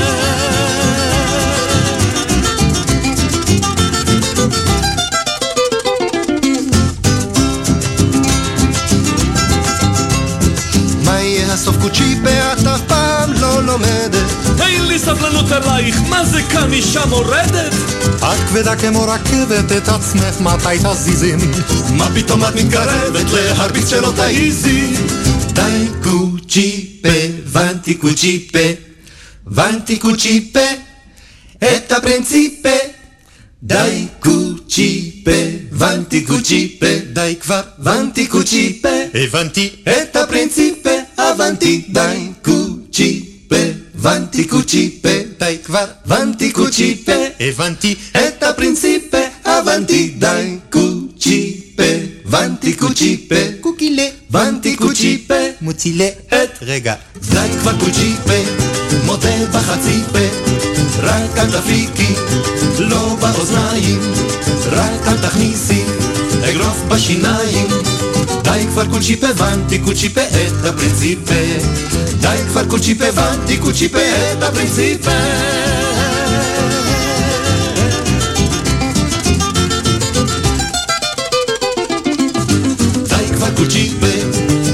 קוצ'יפה, את אף פעם לא לומדת.
אין לי סבלנות אלייך, מה זה כאן אישה מורדת?
את כבדה כמו רכבת, את עצמך מתי תזיזים? מה פתאום את מתקרבת להרביץ שלא תעיזי? די קוצ'יפה, ונטי קוצ'יפה, ונטי קוצ'יפה, את הפרינציפה. די קוצ'יפה, ונטי קוצ'יפה, די כבר, ונטי קוצ'יפה, הבנתי את הפרינציפה, הבנתי, די קוצ'יפה, ונטי קוצ'יפה, די כבר, ונטי קוצ'יפה, הבנתי את הפרינציפה, הבנתי, די קוצ'יפה, ונטי קוצ'יפה, קוקילה, ונטי קוצ'יפה, מוצילה את רגע, די כבר קוצ'יפה, מודה בחציפה, רק אל תפיקי, לא באוזניים, רק אל תכניסי אגרוף בשיניים. די כבר קוצ'יפה הבנתי קוצ'יפה את הפרינציפה. די כבר קוצ'יפה הבנתי קוצ'יפה את הפרינציפה. די כבר קוצ'יפה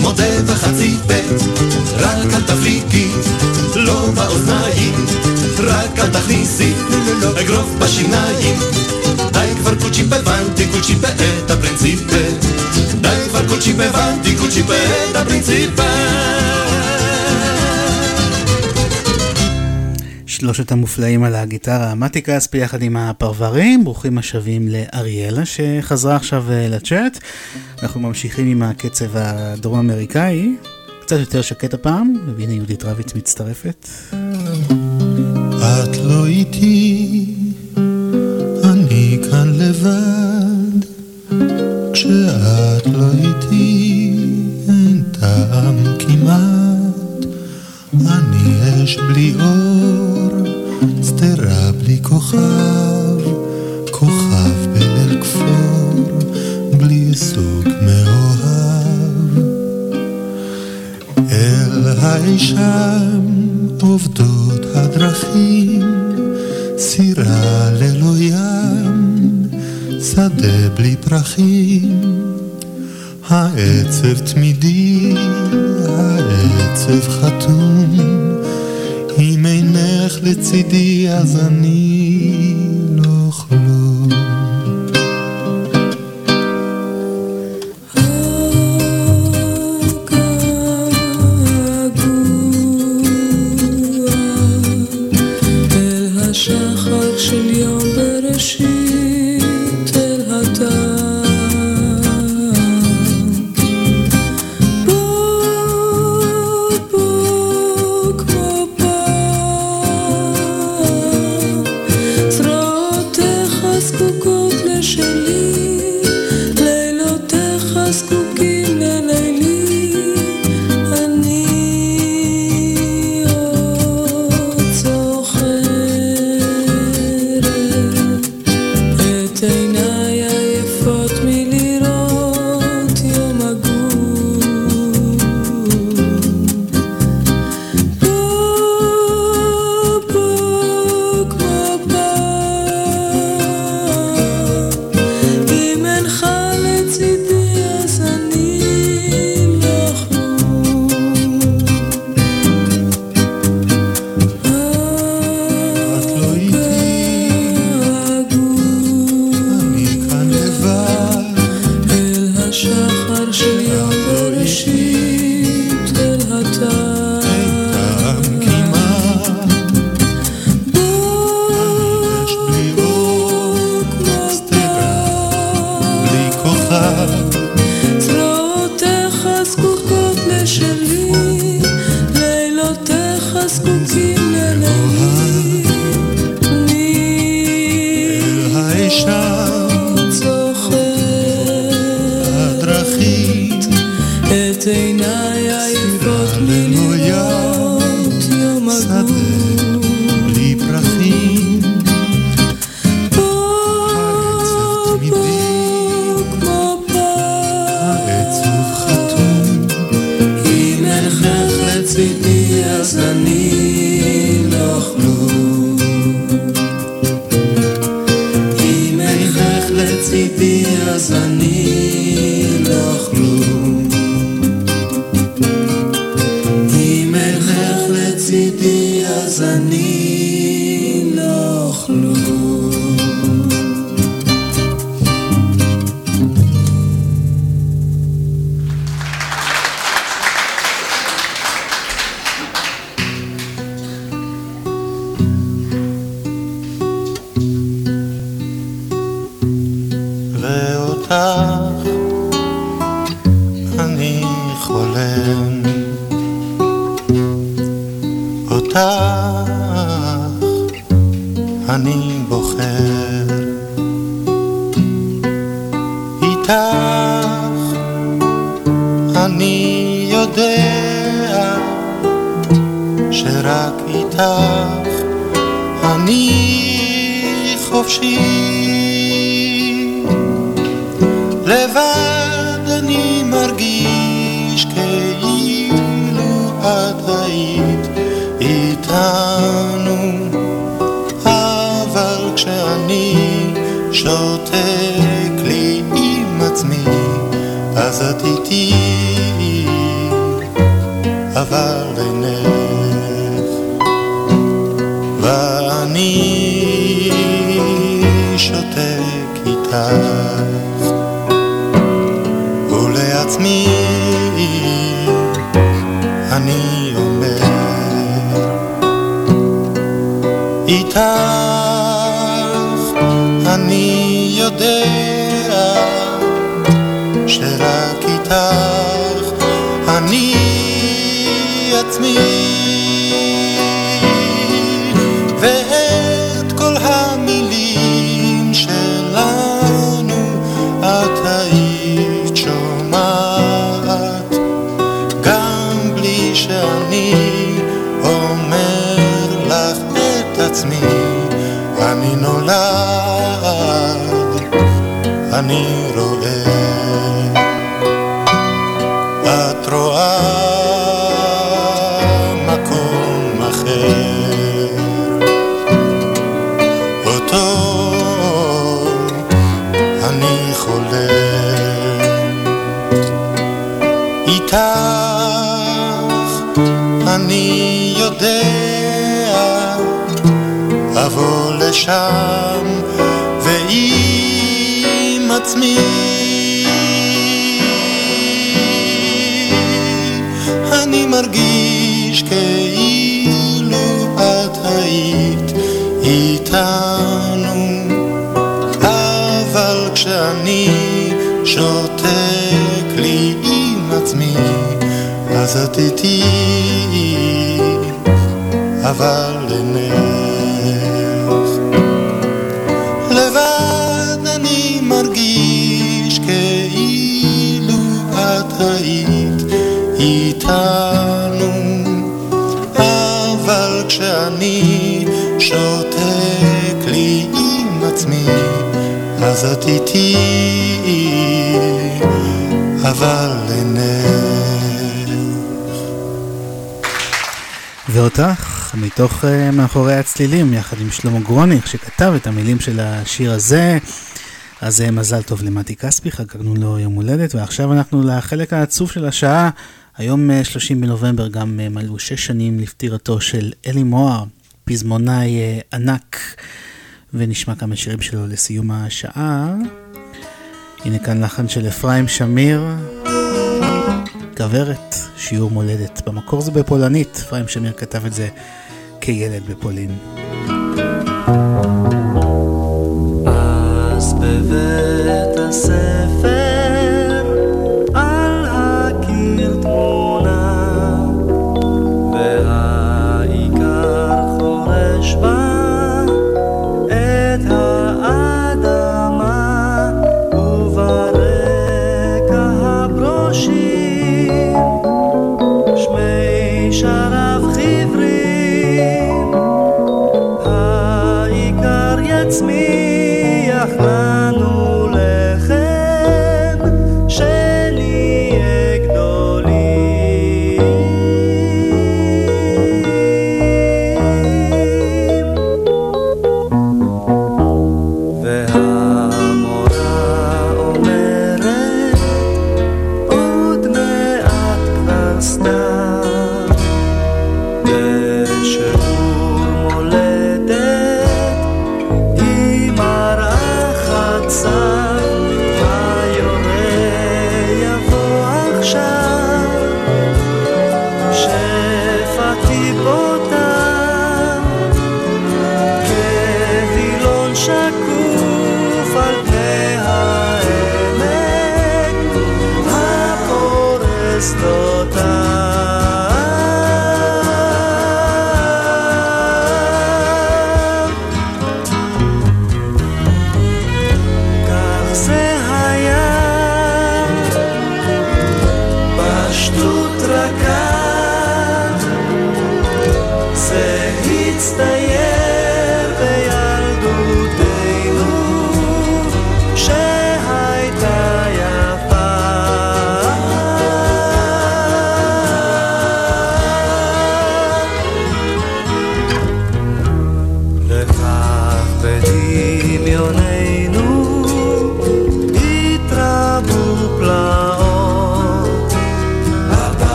מודה בחצי פה רק אל תפיקי לא באוזניים רק אל תכניסי אגרוף בשיניים. די כבר קוצ'יפה הבנתי קוצ'יפה את הפרינציפה. די כבר קוצ'יפה הבנתי קוצ'יפה את הפרינציפה.
שלושת המופלאים על הגיטרה, מתי כספי יחד עם הפרברים, ברוכים השבים לאריאלה שחזרה עכשיו אה, לצ'אט. אנחנו ממשיכים עם הקצב הדרום אמריקאי, קצת יותר שקט הפעם, והנה יהודית רביץ מצטרפת.
את לא איתי, אני כאן לבד. כשאת לא איתי, אין טעם כמעט. אני אש בלי אור, שדרה בלי כוכב, כוכב בליל כפור, בלי סוג מאוהב. האי שם עובדות הדרכים, סירה ללא ים, שדה בלי פרחים. העצב תמידי, העצב חתום, אם אינך לצידי אז אני לא כלום.
מאחורי, מאחורי הצלילים, יחד עם שלמה גרוניך, שכתב את המילים של השיר הזה. אז אה, מזל טוב למתי כספי, חגגנו לו יום הולדת, ועכשיו אנחנו לחלק העצוב של השעה. היום אה, 30 בנובמבר גם מלאו שש שנים לפטירתו של אלי מוהר, פזמונאי ענק, ונשמע כמה שירים שלו לסיום השעה. הנה כאן לחן של אפרים שמיר, גברת, שיעור מולדת. במקור זה בפולנית, אפרים שמיר כתב את זה כילד בפולין.
אז בבית הספר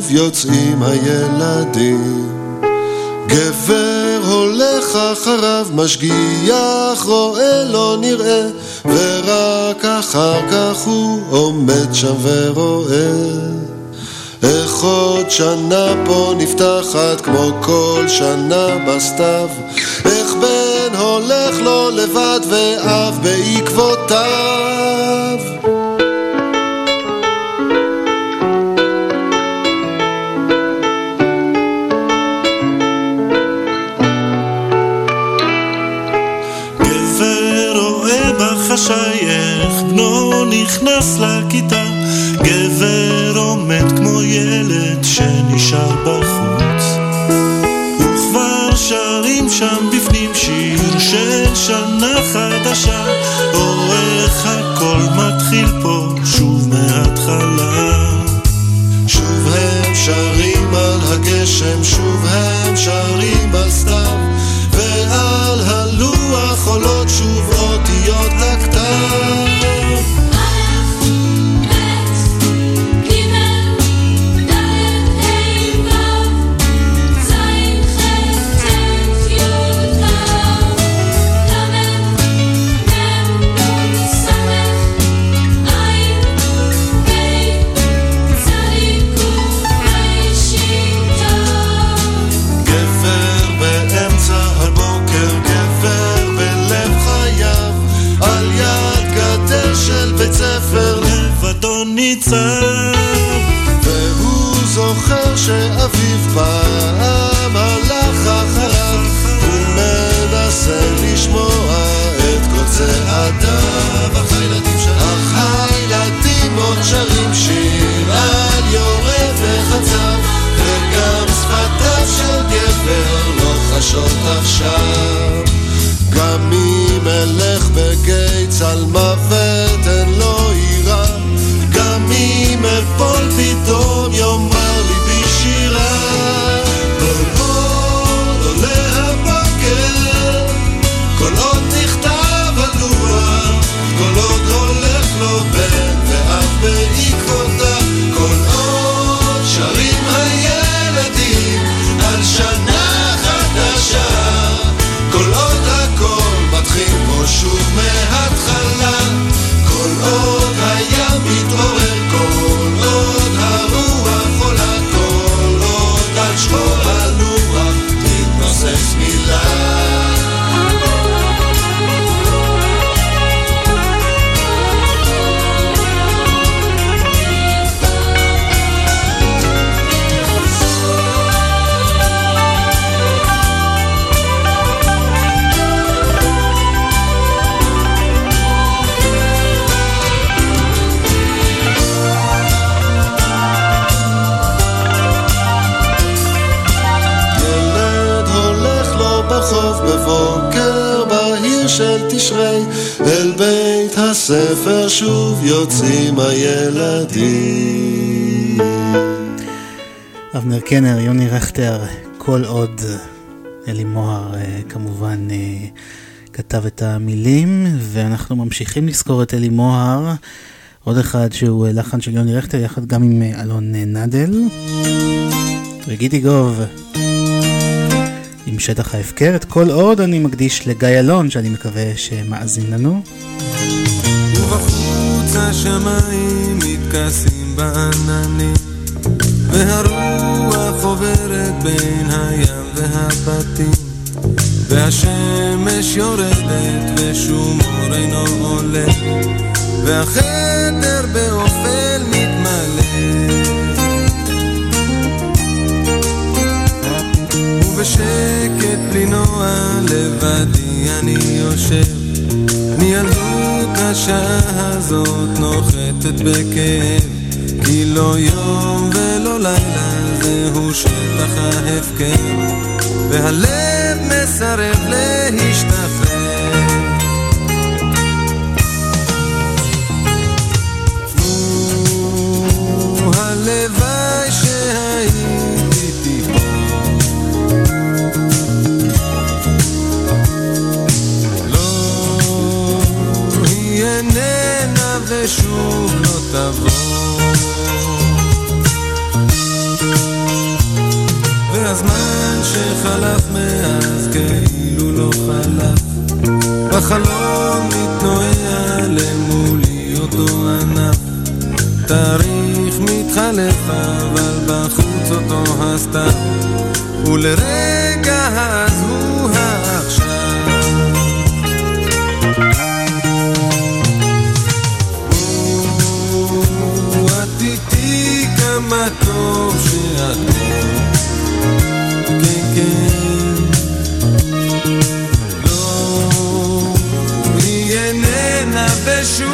שוב יוצאים הילדים. גבר הולך אחריו, משגיח, רואה לא נראה, ורק אחר כך הוא עומד שם ורואה. איך עוד שנה פה נפתחת כמו כל שנה בסתיו, איך בן הולך לו לבד ואב בעקבותיו. נכנס לכיתה, גבר עומד כמו ילד שנשאר בחוץ. וכבר שרים שם בפנים שיר של שנה חדשה, או איך הכל מתחיל פה שוב מההתחלה. שוב הם שרים על הגשם, שוב הם שרים על סתיו, ועל הלוח עולות שוב אותיות לכתב. שאביו פעם הלך אחריו, הוא מנסה לשמוע את כל צעדיו. אך הילדים עוד שרים שיר על יורה וחצב, וגם שפתיו של גבר לא חשות עכשיו. גם אם אלך בגיא צל שוב יוצאים הילדים
אבנר קנר, יוני רכטר, כל עוד אלי מוהר אה, כמובן אה, כתב את המילים, ואנחנו ממשיכים לזכור את אלי מוהר, עוד אחד שהוא אה, לחן של יוני רכטר, יחד גם עם אה, אלון אה, נדל. וגידי גוב עם שטח ההפקר, את כל עוד אני מקדיש לגיא אלון, שאני מקווה שמאזין לנו.
ובחוץ השמיים מתכסים בעננים והרוח עוברת בין הים והבתים והשמש יורדת ושום אור אינו עולה והחדר באופל מתמלא. ובשקט בלי נוע לבדי אני יושב מילדות השעה הזאת נוחתת בכאב. כי לא יום ולא לילה זהו שטח ההפקר. והלב מסרב להשתחרר. נו, איננה ושוב לא תבוא. והזמן שחלף מאז כאילו לא חלף, בחלום מתנועע למולי אותו ענף. תאריך מתחלף אבל בחוץ אותו הסתיו, ולרגע טוב שאת פה, כן כן. לא, היא איננה
ושוב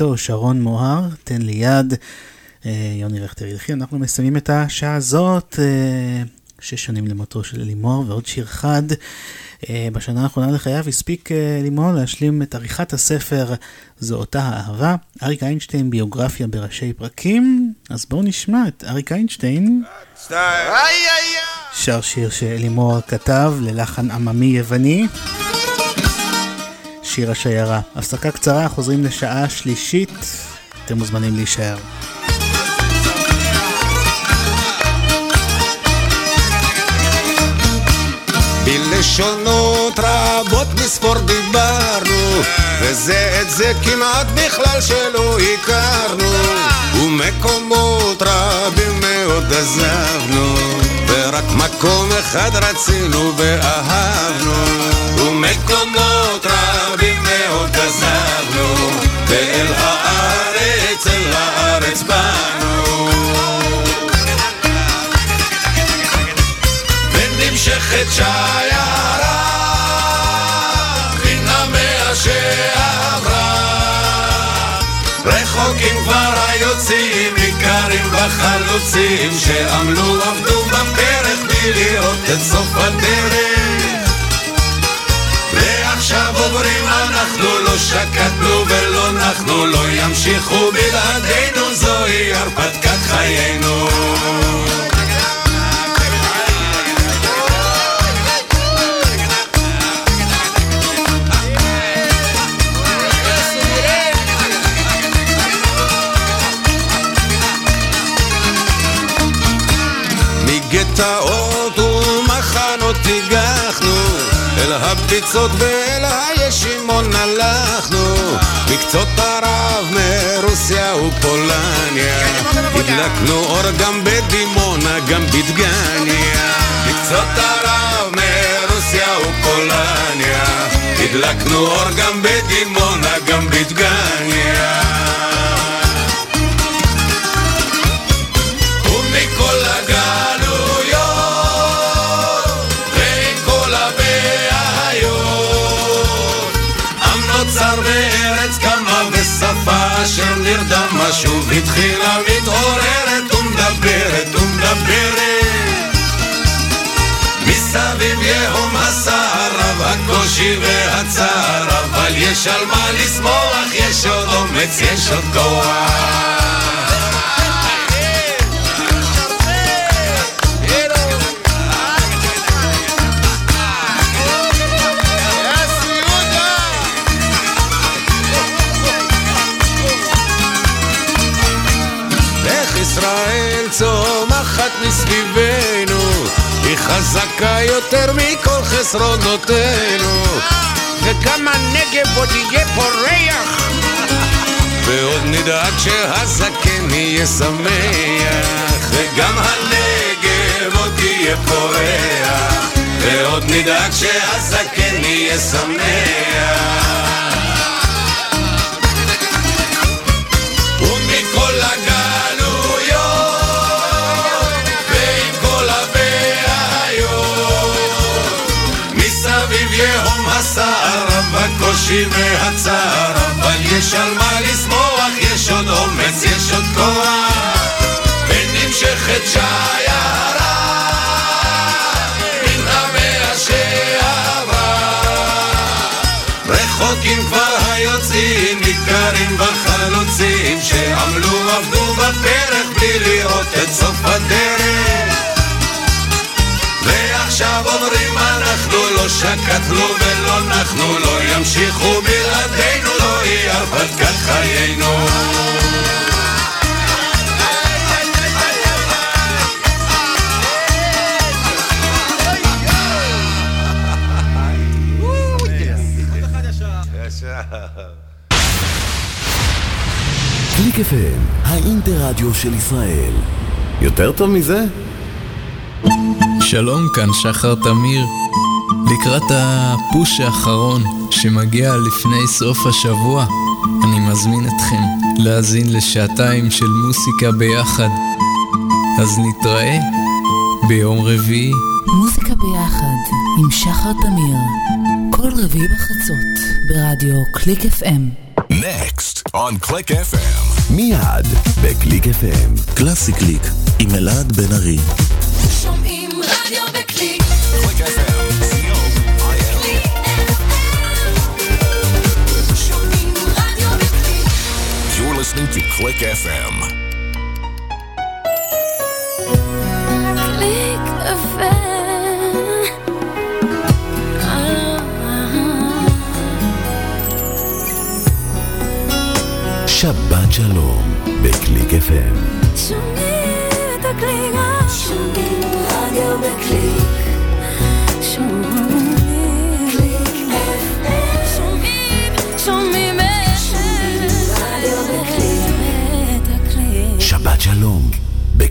בתו שרון מוהר, תן לי יד. אה, יוני רכטר ילכי, אנחנו מסיימים את השעה הזאת, אה, שש שנים למותו של אלי מוהר ועוד שיר חד. אה, בשנה האחרונה לחייו הספיק אלי מוהר להשלים את עריכת הספר זו אותה האהבה. אריק איינשטיין ביוגרפיה בראשי פרקים, אז בואו נשמע את אריק איינשטיין. שר שיר שאלי מוהר כתב ללחן עממי יווני. שיר השיירה. הפסקה קצרה, חוזרים לשעה שלישית. אתם מוזמנים להישאר.
בלשונות רבות מספור דיברנו וזה את זה כמעט בכלל שלא הכרנו ומקומות רבים מאוד עזבנו ורק מקום אחד רצינו ואהבנו שעברה. רחוקים כבר בחלוצים שעמלו עבדו בפרך לראות את סוף הדרך. ועכשיו עוברים אנחנו לא שקטנו ולא נחנו לא ימשיכו בלעדינו זוהי הרפתקת חיינו מגטאות ומחנות הגחנו אל הביצות ואל הישימון הלכנו. מקצות ערב מרוסיה ופולניה. הדלקנו אור גם בדימונה גם בדגניה. מקצות ערב מרוסיה ופולניה. הדלקנו אור גם בדימונה גם בדגניה התחילה מתעוררת ומדברת ומדברת. מסביב יהום הסער רב הקושי והצער אבל יש על מה לשמוח יש עוד אומץ יש עוד כוח צומחת מסביבנו היא חזקה יותר מכל חסרונותינו. וגם הנגב עוד יהיה פורח. ועוד נדאג שהזקן יהיה שמח. וגם הנגב עוד יהיה פורח. ועוד נדאג שהזקן יהיה שמח הקושי והצער אבל יש על מה לשמוח יש עוד אומץ יש עוד כוח. ונמשכת שיירה מן המאה שעברה רחוקים כבר היוצאים, ניכרים בחלוצים שעמלו עבדו בפרח בלי לראות את סוף הדרך. ועכשיו אומרים לא שקטנו ולא נחנו לא ימשיכו בלעדינו לא יהיה הרפתקת חיינו
קליק FM, האינטרדיו של ישראל. יותר טוב מזה?
שלום, כאן שחר תמיר. לקראת הפוש האחרון שמגיע לפני סוף השבוע, אני מזמין אתכם להאזין לשעתיים של מוסיקה ביחד. אז נתראה ביום רביעי.
מוזיקה ביחד עם שחר תמיר, כל רביעי בחצות ברדיו קליק FM.
Next on Click FM. מיד בקליק FM. קלאסי קליק עם אלעד בן ארי.
שומעים רדיו בקליק. שומעים
listening to Click FM.
קליק FM.
שבת שלום בקליק FM.
שומעים את הקליק. שומעים רדיו בקליק.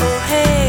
purple haze.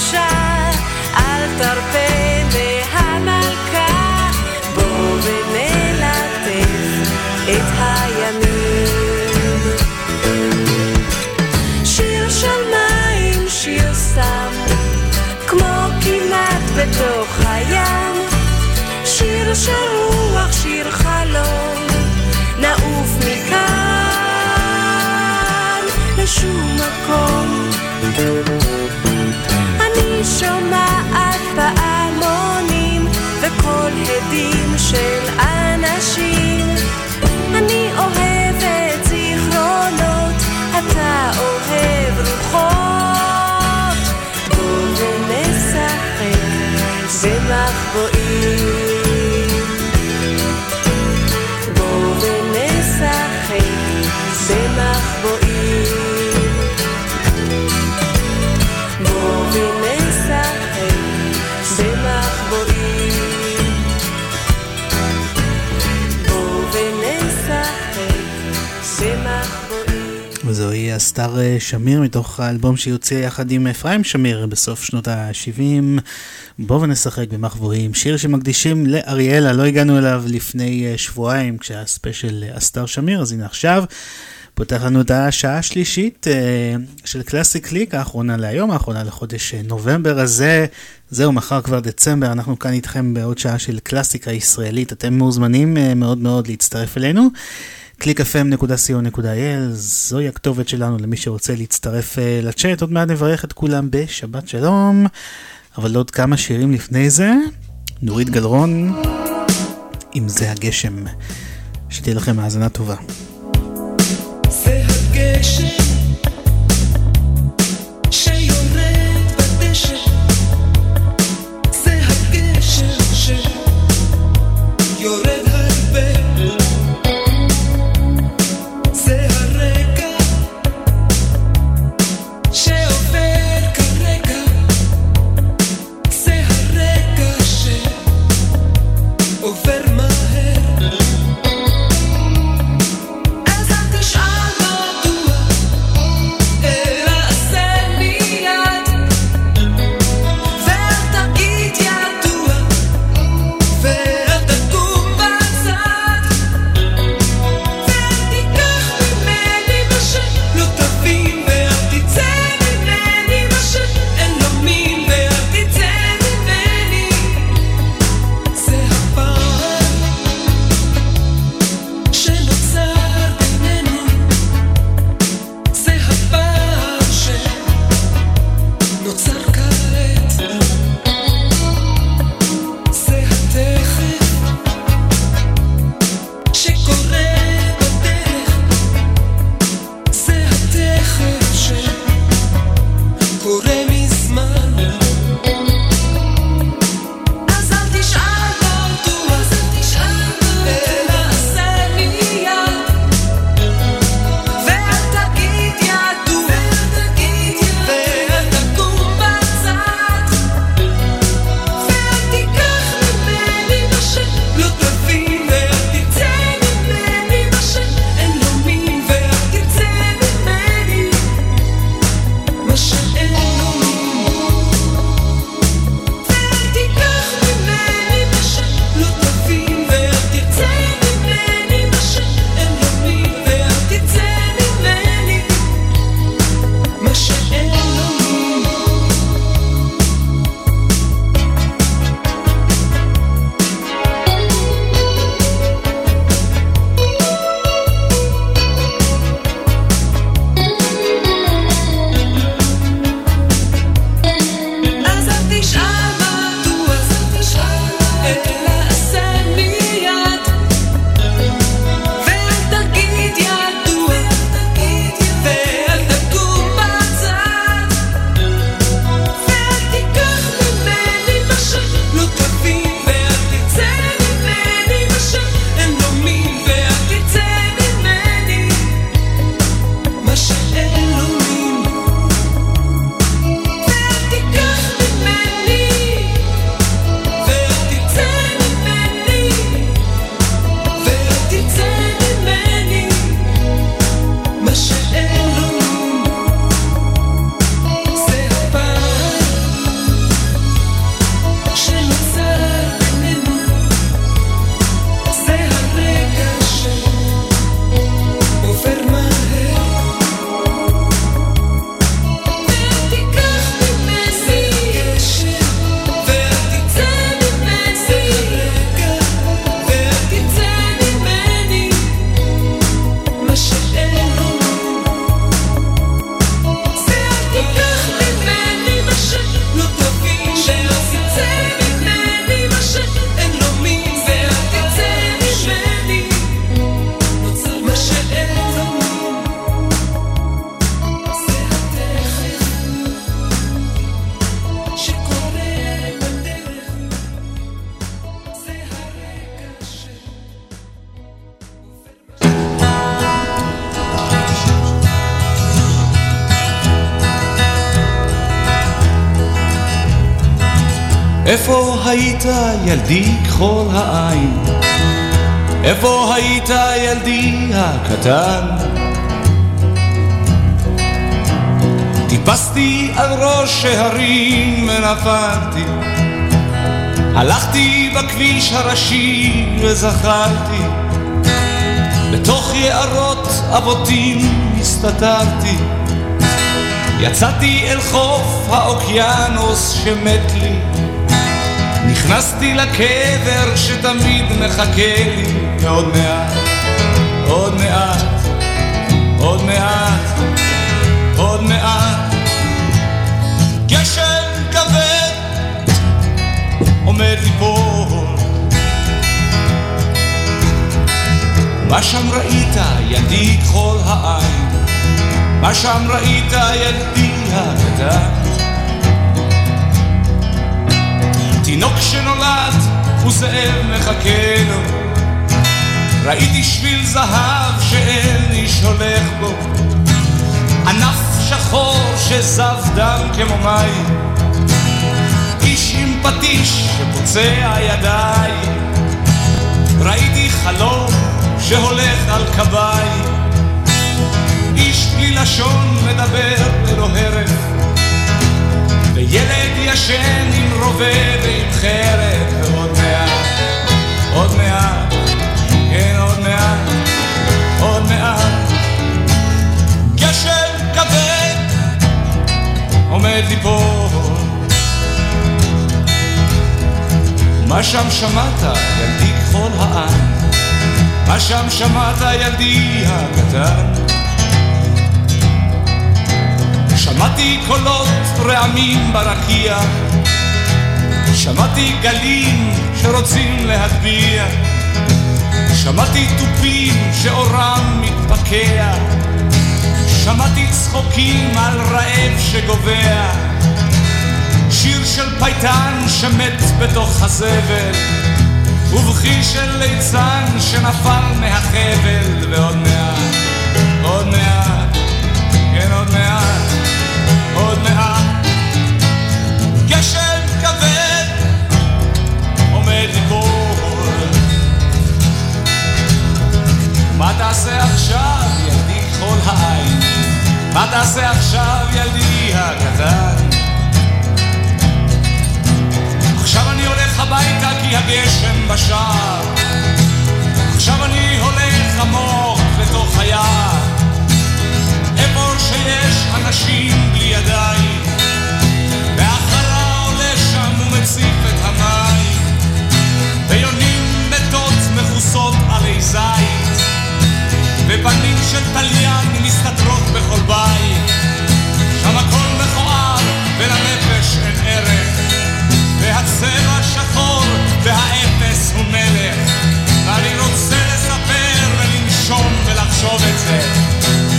קדושה, אל תרפה מהמלכה, בוא ונלטף את הימים. שיר של מים, שיר סם, כמו כמעט בתוך הים. שיר של הדים של אנשים. אני אוהבת זיכרונות, אתה אוהב רוחות. בוא ונשחק במחבואים.
אסתר אה, שמיר מתוך האלבום שיצא יחד עם אפרים שמיר בסוף שנות ה-70. בואו ונשחק במחבואים, שיר שמקדישים לאריאלה, לא הגענו אליו לפני אה, שבועיים כשהיה ספיישל אה, אסתר שמיר, אז הנה עכשיו. פותח לנו את השעה השלישית של קלאסי קליק, האחרונה להיום, האחרונה לחודש נובמבר הזה. זהו, מחר כבר דצמבר, אנחנו כאן איתכם בעוד שעה של קלאסיקה ישראלית. אתם מוזמנים מאוד מאוד להצטרף אלינו. www.clickfm.co.il, זוהי הכתובת שלנו למי שרוצה להצטרף אה, לצ'אט. עוד מעט נברך את כולם בשבת שלום. אבל עוד כמה שירים לפני זה, נורית גלרון, אם זה הגשם. שתהיה לכם האזנה טובה.
זה הגשם
הראשי וזכרתי. בתוך יערות אבותים הסתתרתי. יצאתי אל חוף האוקיינוס שמת לי. נכנסתי לקבר שתמיד מחכה לי. ועוד מעט, עוד מעט, עוד מעט, עוד מעט. גשם כבד עומד ליפול מה שם ראית? ילדי כחול העין? מה שם ראית? ילדי הקטן? תינוק שנולד וזאב מחכה לו. ראיתי שביל זהב שאין איש הולך בו. ענף שחור שזב דם כמו מים. איש עם פטיש שפוצע ידיים ראיתי חלום שהולך על קביים איש בלי לשון מדבר ללא הרף. וילד ישן עם רובה ועם חרב. ועוד מעט, עוד מעט, כן עוד מעט, עוד מעט. גשם כבד עומד ליפול. מה שם שמעת ילדי כחול העין? מה שם שמעת ילדי הקטן? שמעתי קולות רעמים ברקיע, שמעתי גלים שרוצים להטביע, שמעתי תופים שאורם מתפקע, שמעתי צחוקים על רעב שגובע, שיר של פייטן שמת בתוך הזבל, ובכי של ליצן שנפל מהחבל, ועוד מעט, עוד מעט, כן עוד מעט. עוד מעט גשם כבד עומד ליפול מה תעשה עכשיו ילדי כחול העין? מה תעשה עכשיו ילדי הקטן? הביתה כי הגשם בשער. עכשיו אני הולך עמוק לתוך היער איפה שיש אנשים בלי ידיים והחרה עולה שם ומציף את המים. ויונים מתות מכוסות עלי זית ופנים של תליין מסתתרות בכל בית. שם הכל מכוער ולנפש אין ערך והצבע שחור והאפס הוא מלך. ואני רוצה לספר ולנשום ולחשוב את זה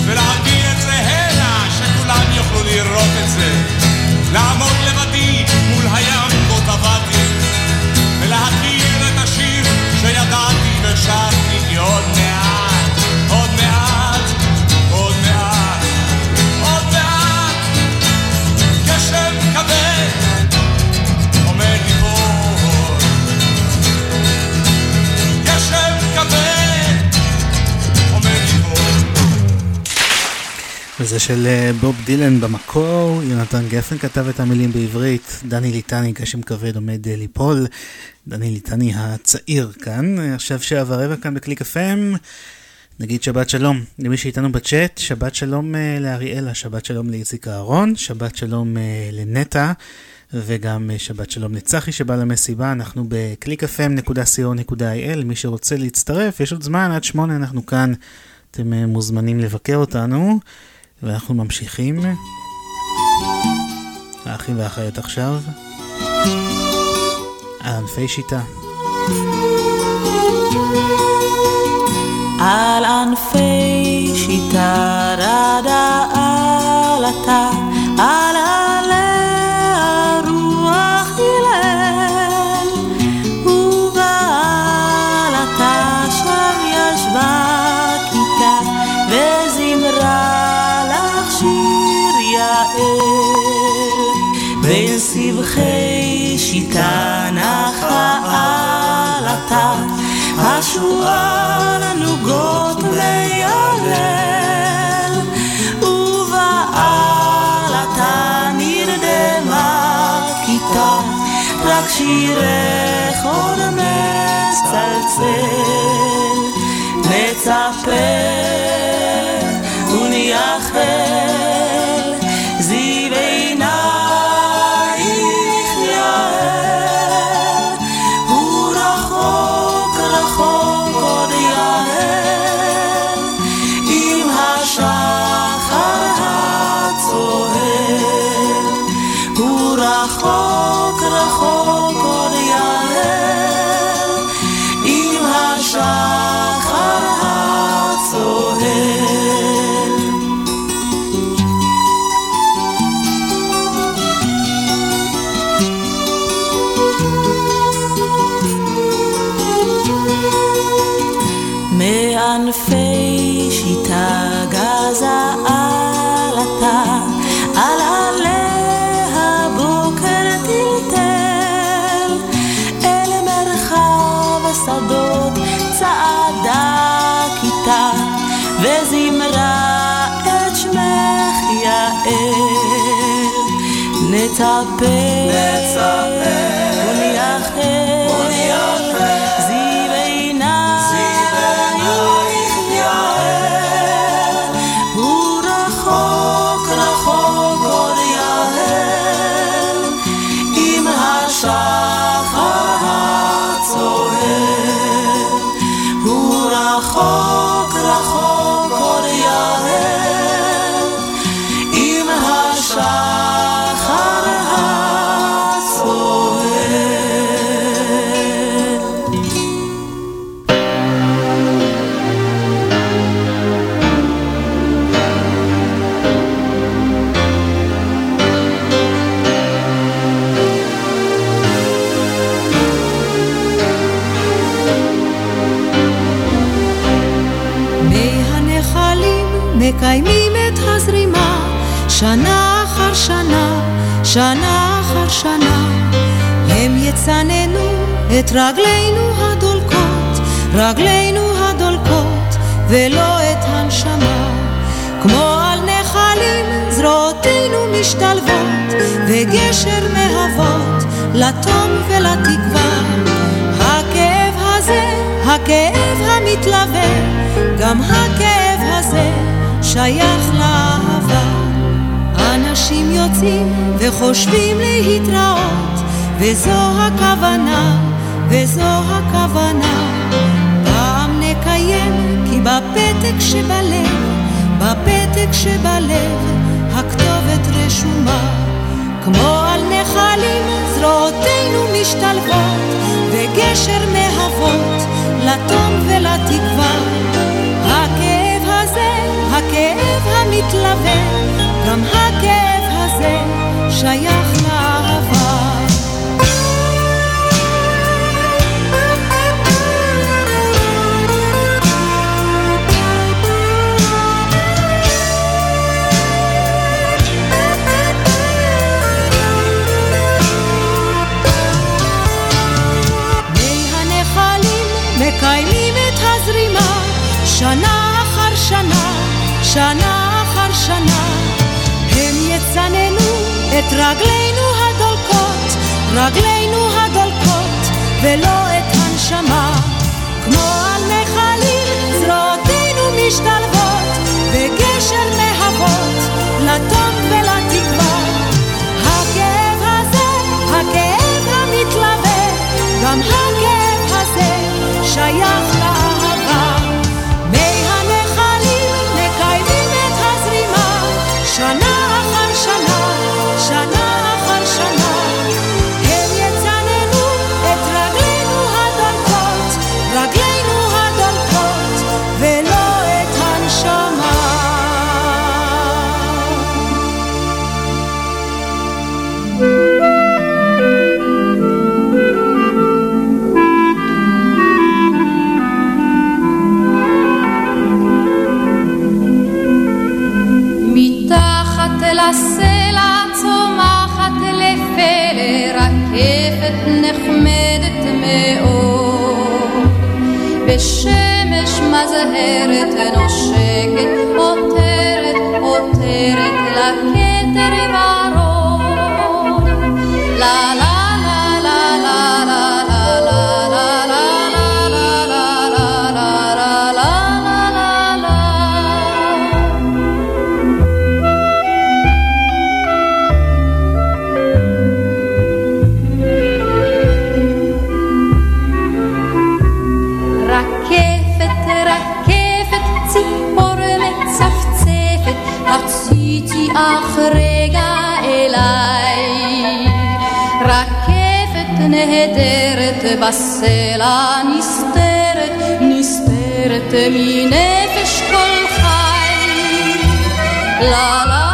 ולהביא את זה הנה שכולם יוכלו לראות את זה. לעמוד לבדי מול הים בו טבעתי ולהכיר את השיר שידעתי ושרתי עוד מעט,
וזה של אה, בוב דילן במקור, יונתן גפן כתב את המילים בעברית, דני ליטני, גשם כבד עומד אה, ליפול, דני ליטני הצעיר כאן, עכשיו שעה ורבע כאן בקליק FM, נגיד שבת שלום למי שאיתנו בצ'אט, שבת שלום אה, לאריאלה, שבת שלום לאיציק אהרון, שבת שלום לנטע. וגם שבת שלום לצחי שבא למסיבה, אנחנו ב-clickfm.co.il, מי שרוצה להצטרף, יש עוד זמן, עד שמונה אנחנו כאן, אתם מוזמנים לבקר אותנו. ואנחנו ממשיכים. האחים והאחיות עכשיו. ענפי שיטה.
על ענפי שיטה רדה השועל הנוגות מיילל, ובעלתה נרדמה כיתה, רק שירך עוד מצלצל, נצפה
מקיימים את הזרימה שנה אחר שנה, שנה אחר שנה. הם יצננו את רגלינו הדולקות, רגלינו הדולקות, ולא את הנשמה. כמו על נחלים זרועותינו משתלבות, וגשר מהוות לתום ולתקווה. הכאב הזה, הכאב המתלווה, גם הכאב הזה שייך לאהבה. אנשים יוצאים וחושבים להתראות, וזו הכוונה, וזו הכוונה. פעם נקיים, כי בפתק שבלב, בפתק שבלב, הכתובת רשומה. כמו על נחלים זרועותינו משתלבות, וגשר מהוות לתום ולתקווה. הכאב המתלווה, גם הכאב הזה שייך מקיימים שנה אחר שנה, שנה אחר שנה. הם יצננו את רגלינו הדולקות, רגלינו הדולקות, ולא את הנשמה. כמו על נחלים זרועותינו משתלבות, וגשר מהוות לתום ולתקווה. הכאב הזה, הכאב המתלווה, גם הכאב הזה שייך לאהבה. שנה
נהדרת בסלע נסתרת, נסתרת מנפש כל חי. לה לה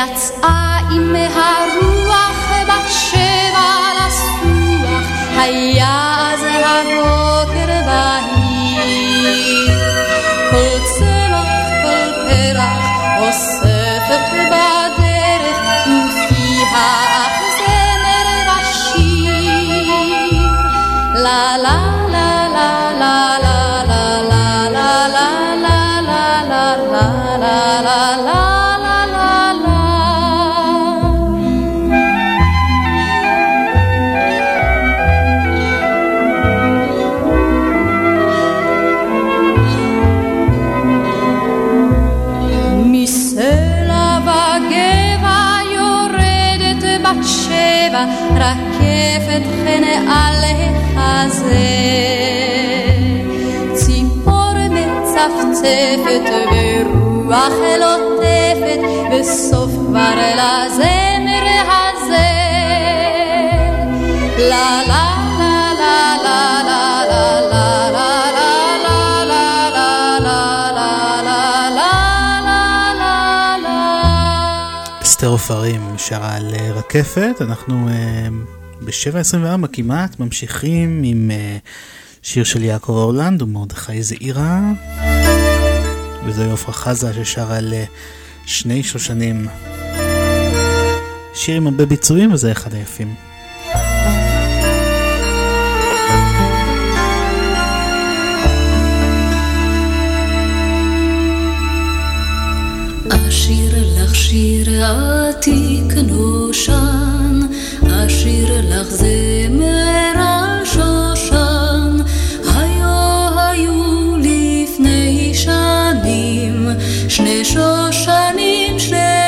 יצאה עם הרוח בת שבע לסוח, היה נוספת ורוח אל עוטפת בסוף כבר לזמר הזה
אסתר עופרים שרה על רקפת, אנחנו ב-724 כמעט ממשיכים עם שיר של יעקב אורלנד ומרדכי זעירה. וזוהי עפרה חזה ששרה על אה, שני שושנים. שיר עם הרבה ביצועים וזה אחד היפים.
אשיר עתיק נושן, אשיר לך זמר שני שושנים, שני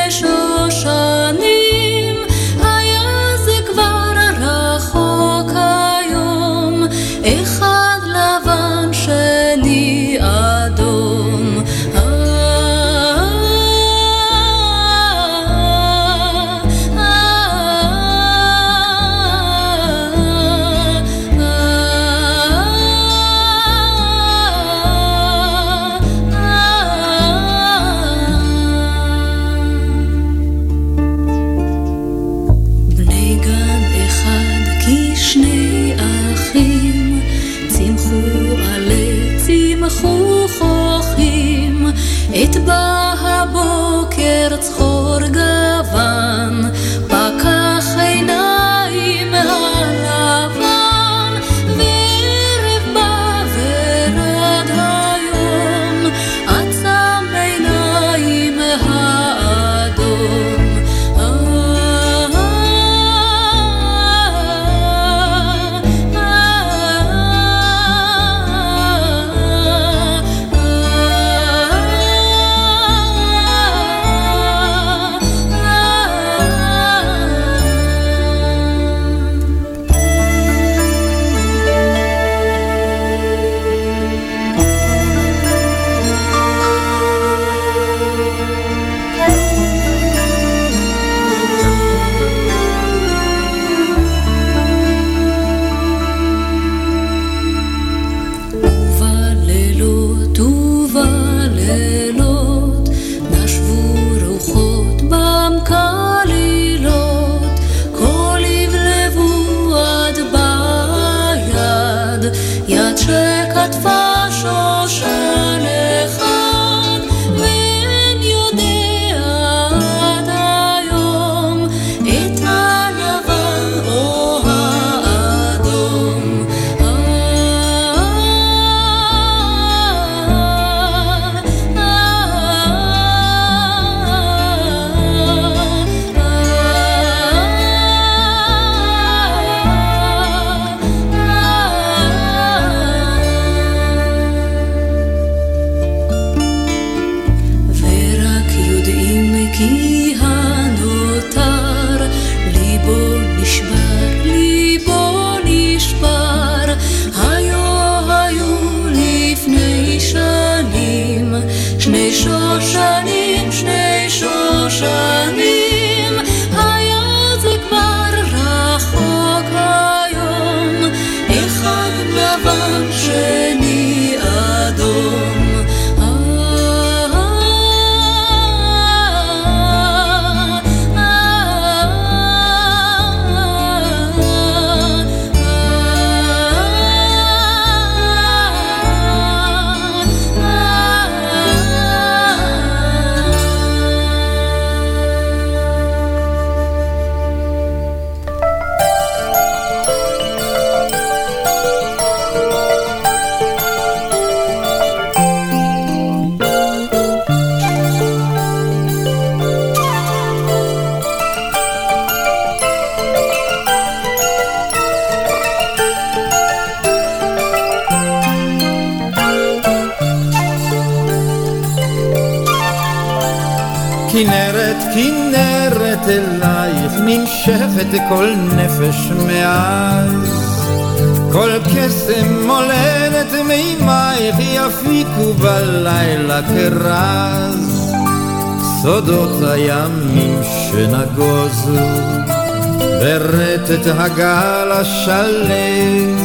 ברטט הגל השלם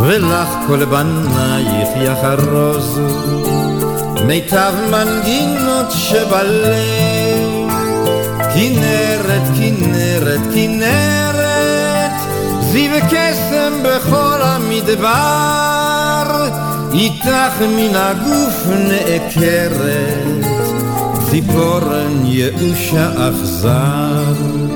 ולך כל בנייך יחרוזו מיטב מנגינות שבלב כנרת, כנרת, כנרת זיו קסם בכל המדבר איתך מן הגוף נעקרת ציפורן ייאוש האכזר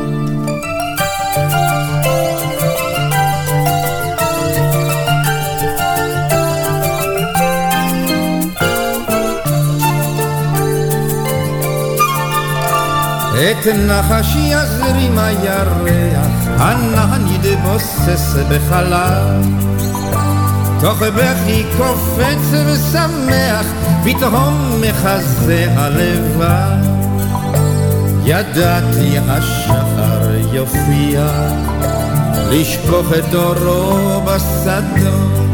את נחש יזרים הירח, הנהן יתבוסס בחלל. תוך בכי קופץ ושמח, פתאום מחזה הלבד. ידעתי השחר יופיע, לשפוך את אורו בשדות,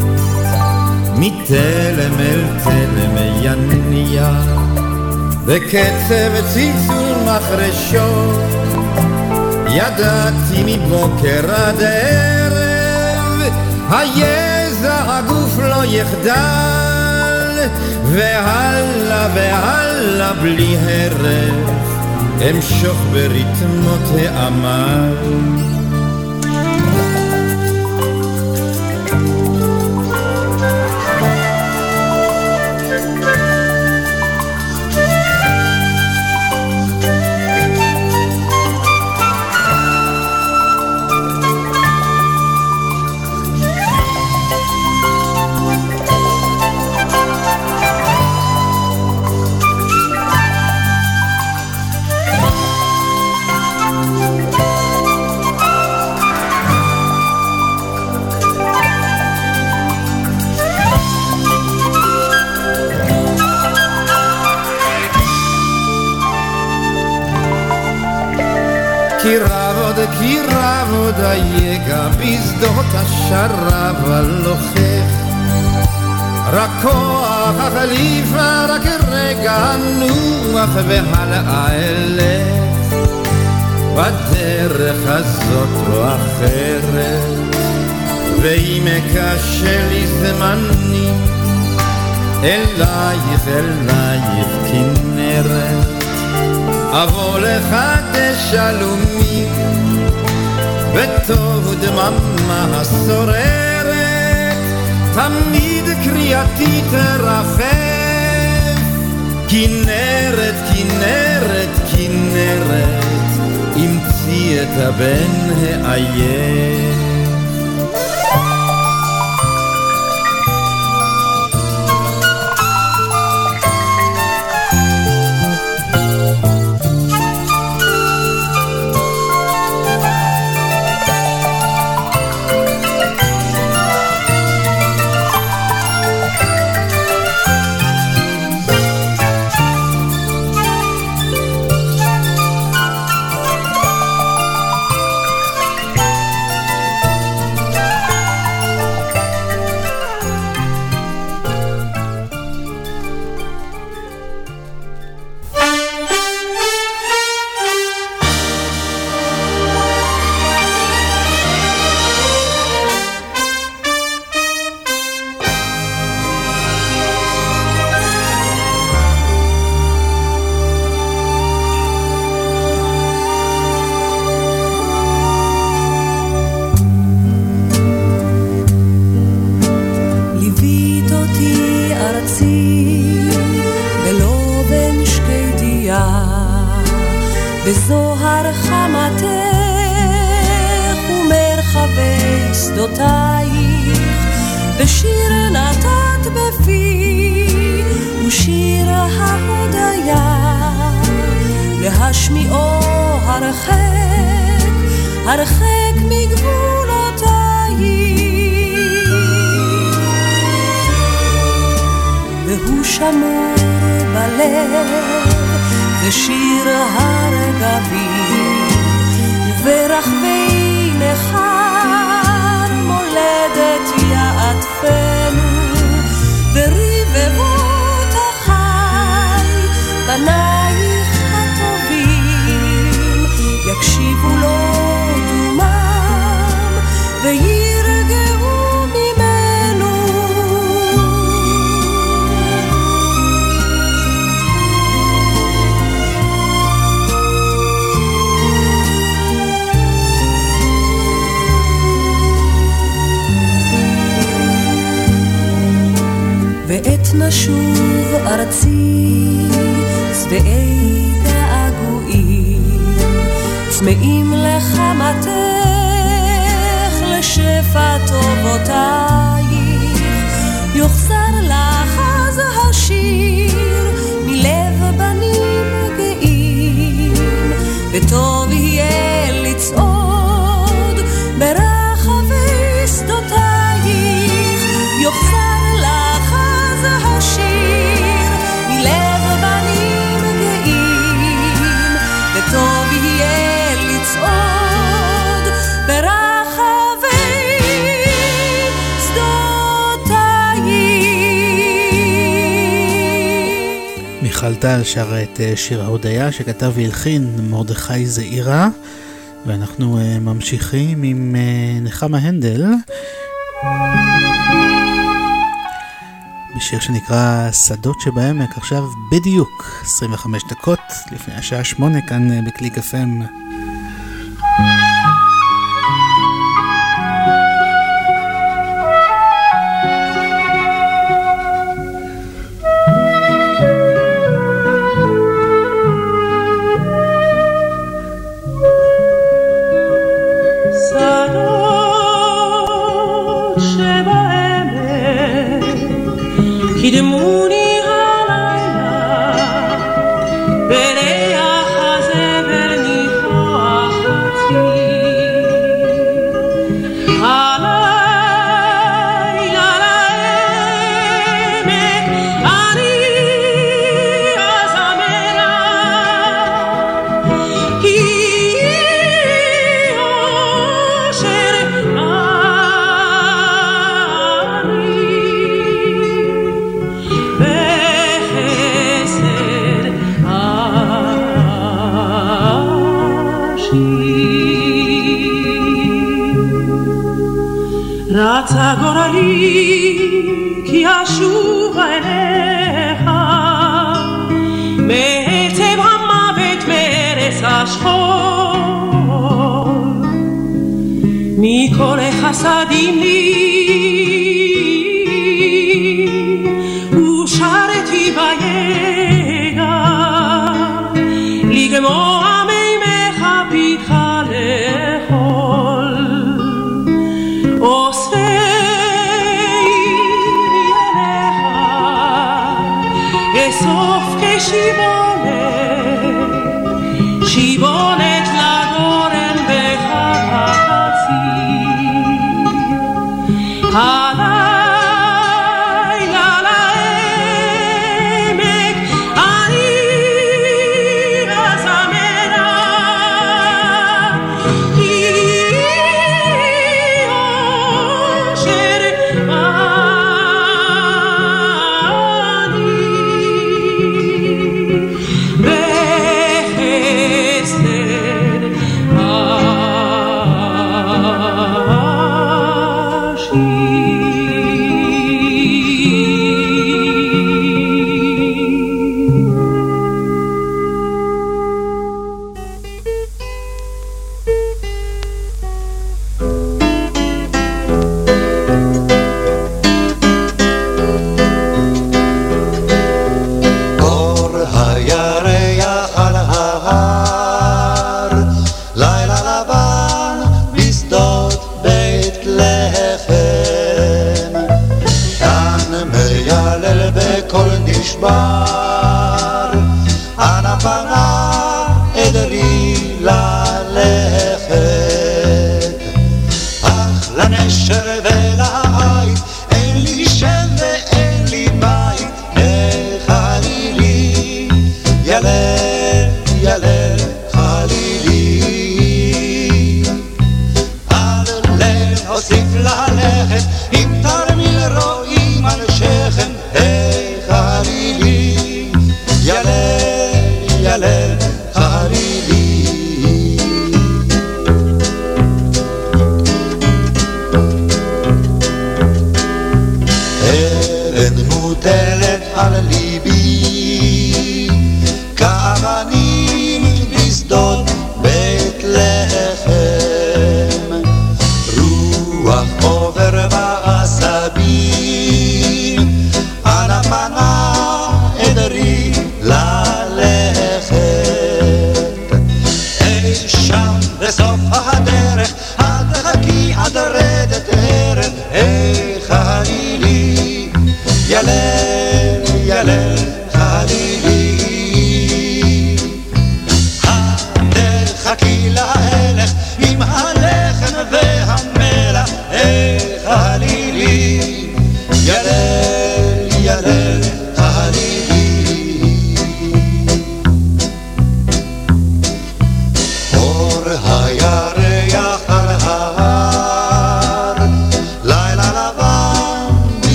מתלם אל תלם יניע. בקצב צלצול מחרשות ידעתי מבוקר עד ערב היזע הגוף לא יחדל והלאה והלאה בלי הרף. אמשוך בריתמות העמל עוד היגע בשדות השרב הלוחך. רק כוח החליפה, רק רגע נוח והלאה אלך. בדרך הזאת לא אחרת, ואם קשה לי זמני, אלייך, אלייך כנרת. אבוא לחדש שלומי בטוב דממה השוררת תמיד קריאתי תרחף. כנרת, כנרת, כנרת המציא את הבן העייף
שיר ההודיה שכתב והלחין מרדכי זעירה ואנחנו אה, ממשיכים עם אה, נחמה הנדל. בשיר שנקרא שדות שבעמק עכשיו בדיוק 25 דקות לפני השעה 8 כאן אה, בקליק FM
see.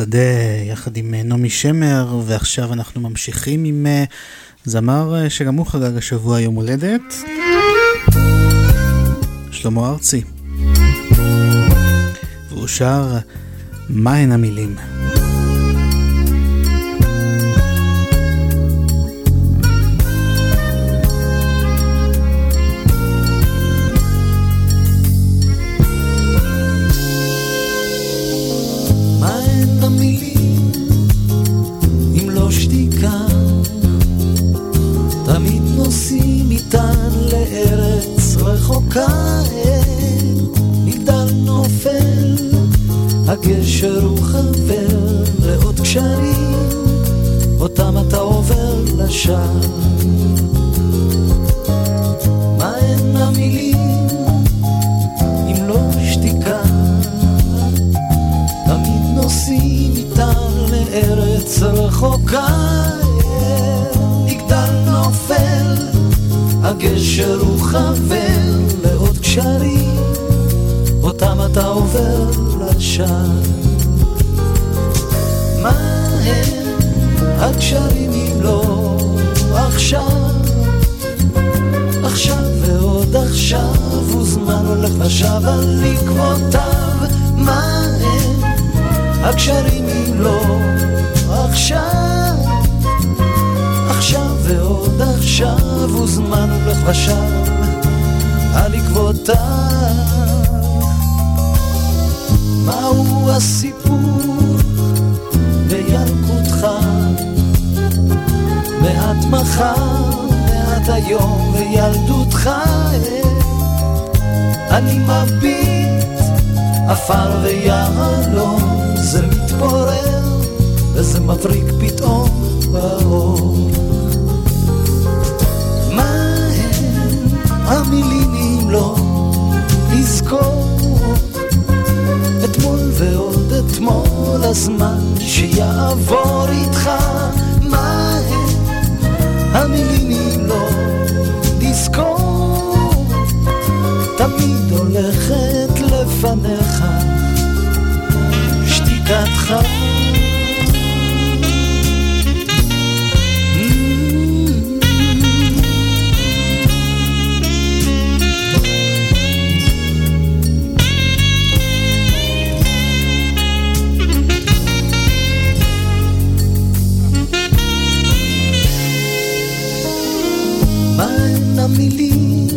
השדה
יחד עם אה, נעמי שמר, ועכשיו אנחנו ממשיכים עם אה, זמר אה, שגם הוא חגג השבוע יום הולדת, שלמה ארצי. והוא שר "מהן המילים".
אותם אתה עובר לשם. מה הן המילים אם לא שתיקה? תמיד נוסעים איתם לארץ רחוקה. מגדל נופל, הגשר הוא חבר לעוד קשרים, אותם אתה עובר לשם. מה הן הקשרים אם לא עכשיו? עכשיו ועוד עכשיו, וזמן הולך ושב על עקבותיו. מה הם הקשרים אם לא עכשיו? עכשיו ועוד עכשיו, וזמן הולך ושב על עקבותיו. מהו הסיפור בילקוטך? מעט מחר, מעט היום וילדותך אני מביט עפר ויהלום זה מתפורר וזה מבריק פתאום באור. מה הם המילים אם לא לזכור הזמן שיעבור איתך מה הם המילים אם לא לזכור תמיד הולכת לפניך שתיקתך המילים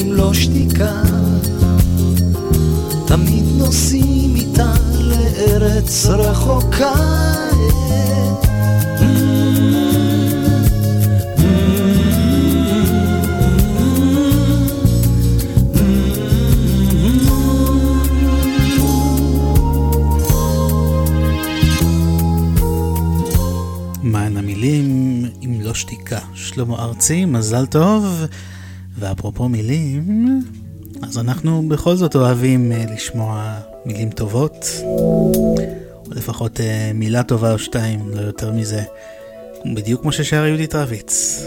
אם לא שתיקה תמיד נוסעים איתה לארץ רחוקה
שלמה ארצי, מזל טוב. ואפרופו מילים, אז אנחנו בכל זאת אוהבים אה, לשמוע מילים טובות, או לפחות אה, מילה טובה או שתיים, לא יותר מזה. בדיוק כמו ששר יהודית רביץ.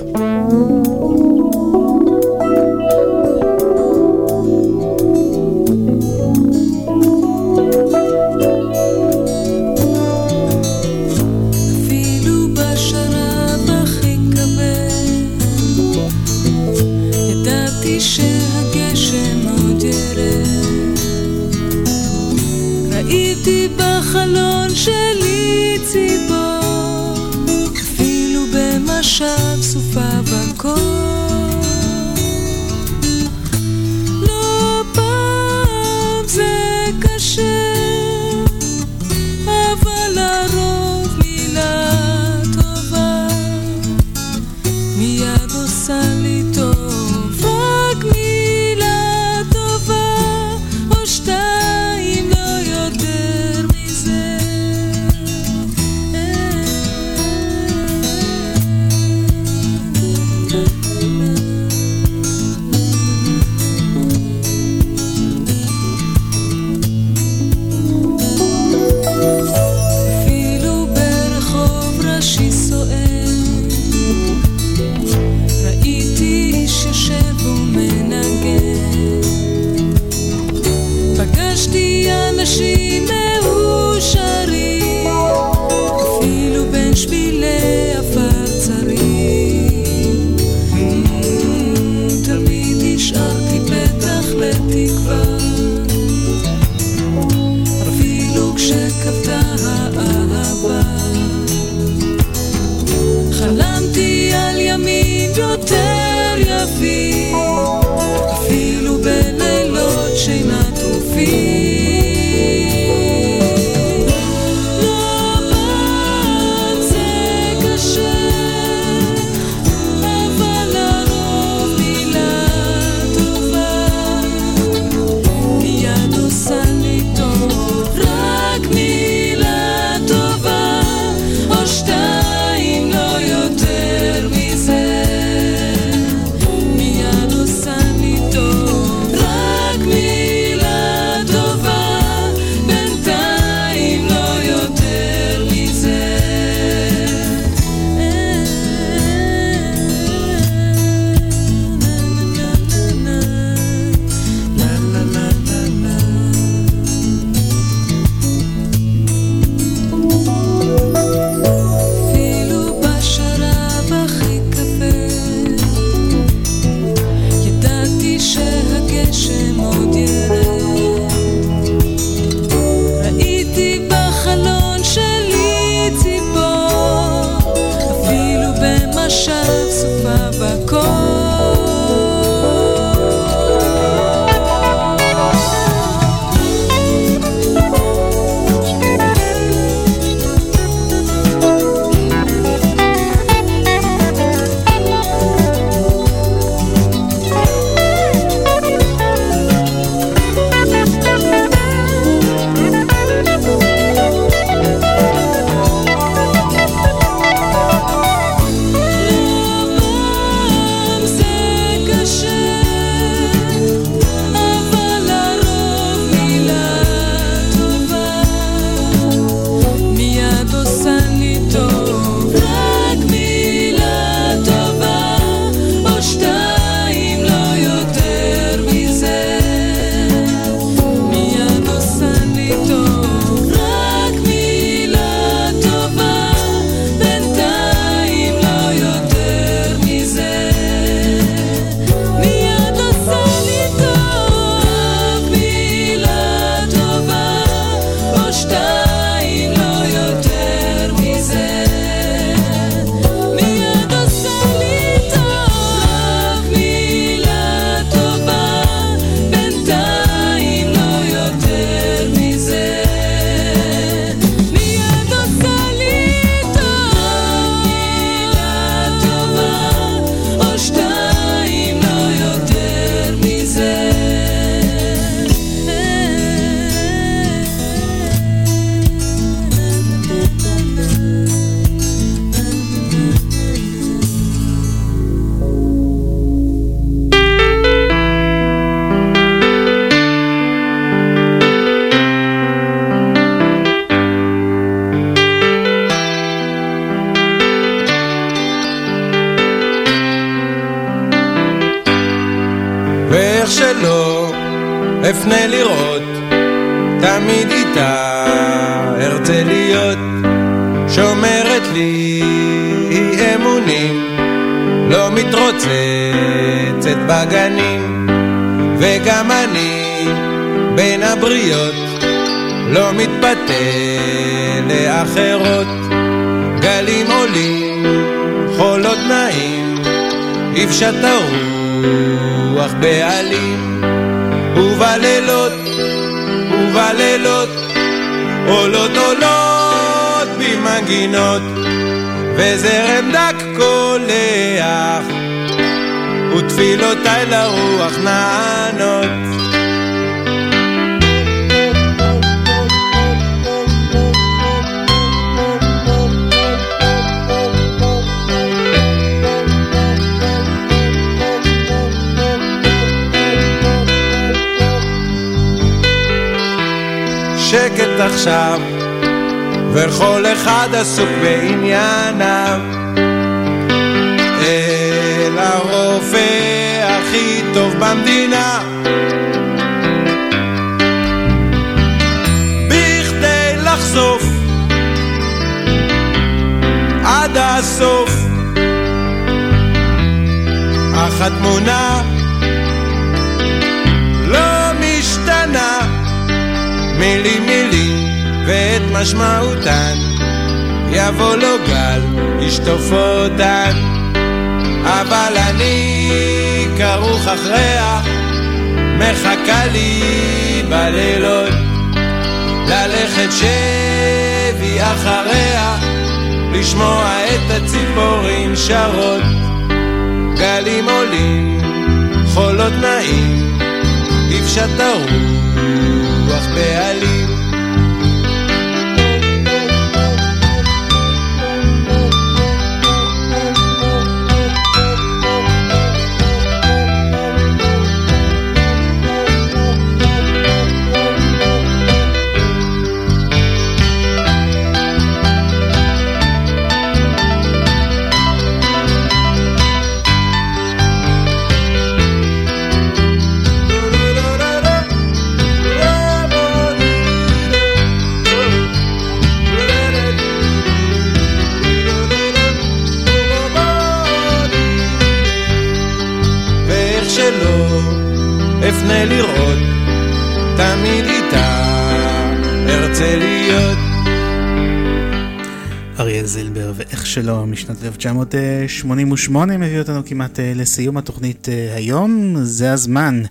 1988 מביא אותנו כמעט אה, לסיום התוכנית אה, היום. זה הזמן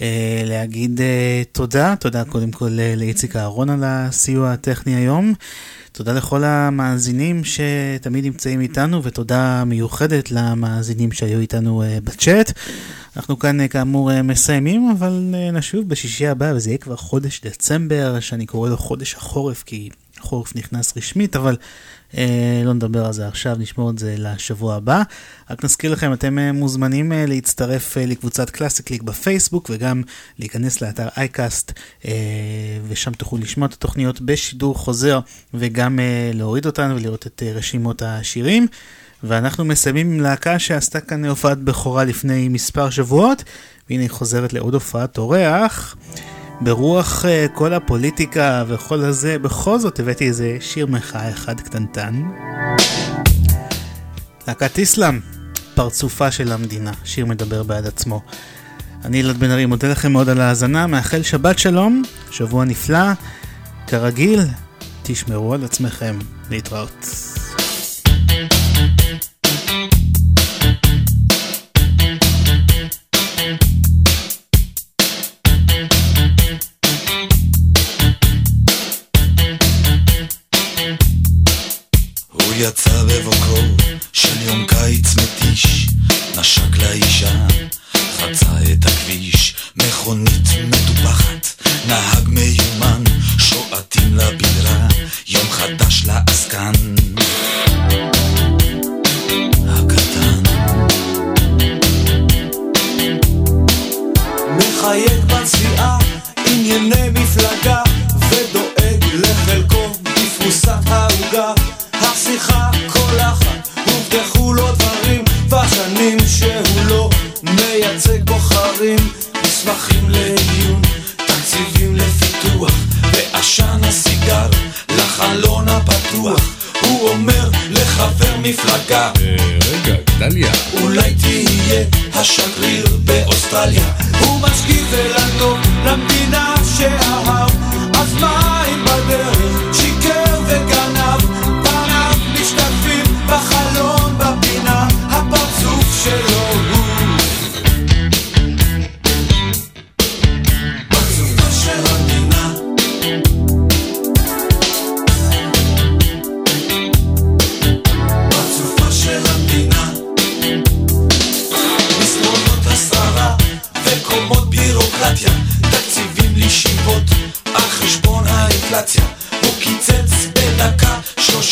אה, להגיד תודה, תודה קודם כל לאיציק אהרון על הסיוע הטכני היום. תודה לכל המאזינים שתמיד נמצאים איתנו ותודה מיוחדת למאזינים שהיו איתנו בצ'אט. אנחנו כאן כאמור מסיימים, אבל נשוב בשישי הבא וזה יהיה כבר חודש דצמבר שאני קורא לו חודש החורף כי החורף נכנס רשמית, אבל אה, לא נדבר על זה עכשיו, נשמור את זה לשבוע הבא. רק נזכיר לכם, אתם אה, מוזמנים אה, להצטרף אה, לקבוצת קלאסיקליק בפייסבוק וגם להיכנס לאתר icast, אה, ושם תוכלו לשמוע את התוכניות בשידור חוזר וגם אה, להוריד אותן ולראות את אה, רשימות השירים. ואנחנו מסיימים עם להקה שעשתה כאן הופעת בכורה לפני מספר שבועות, והנה היא חוזרת לעוד הופעת אורח. ברוח uh, כל הפוליטיקה וכל הזה, בכל זאת הבאתי איזה שיר מחאה אחד קטנטן. להקת איסלאם, פרצופה של המדינה, שיר מדבר בעד עצמו. אני אלעד בן ארי, מודה לכם מאוד על ההאזנה, מאחל שבת שלום, שבוע נפלא, כרגיל, תשמרו על עצמכם, להתראות.
הוא יצא בבוקרו של יום קיץ מתיש, נשק לאישה, חצה את הכביש, מכונית מטופחת, נהג מיומן, שועטים לבירה, יום חדש לעסקן. הקטן.
מחייג בנסיעה, ענייני מפלגה, ודואג לחלקו בפרוסת העוגה. מייצג בוחרים. מסמכים לעיון, תקציבים לפיתוח, ועשן הסיגר לחלון הפתוח. הוא אומר לחבר מפלגה,
רגע, דליה.
אולי תהיה השגריר באוסטרליה. הוא משכיב לנו למדינה שאהב, אז מה אם בדרך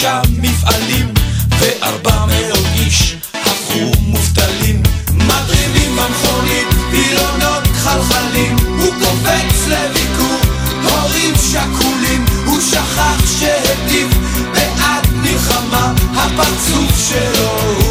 שלושה מפעלים וארבע מאות איש הפכו מובטלים. מדרימים במכונית וילונות חלחלים. הוא קופץ לביקור הורים שכולים. הוא שכח שהטיף בעד מלחמה הפרצוף שלו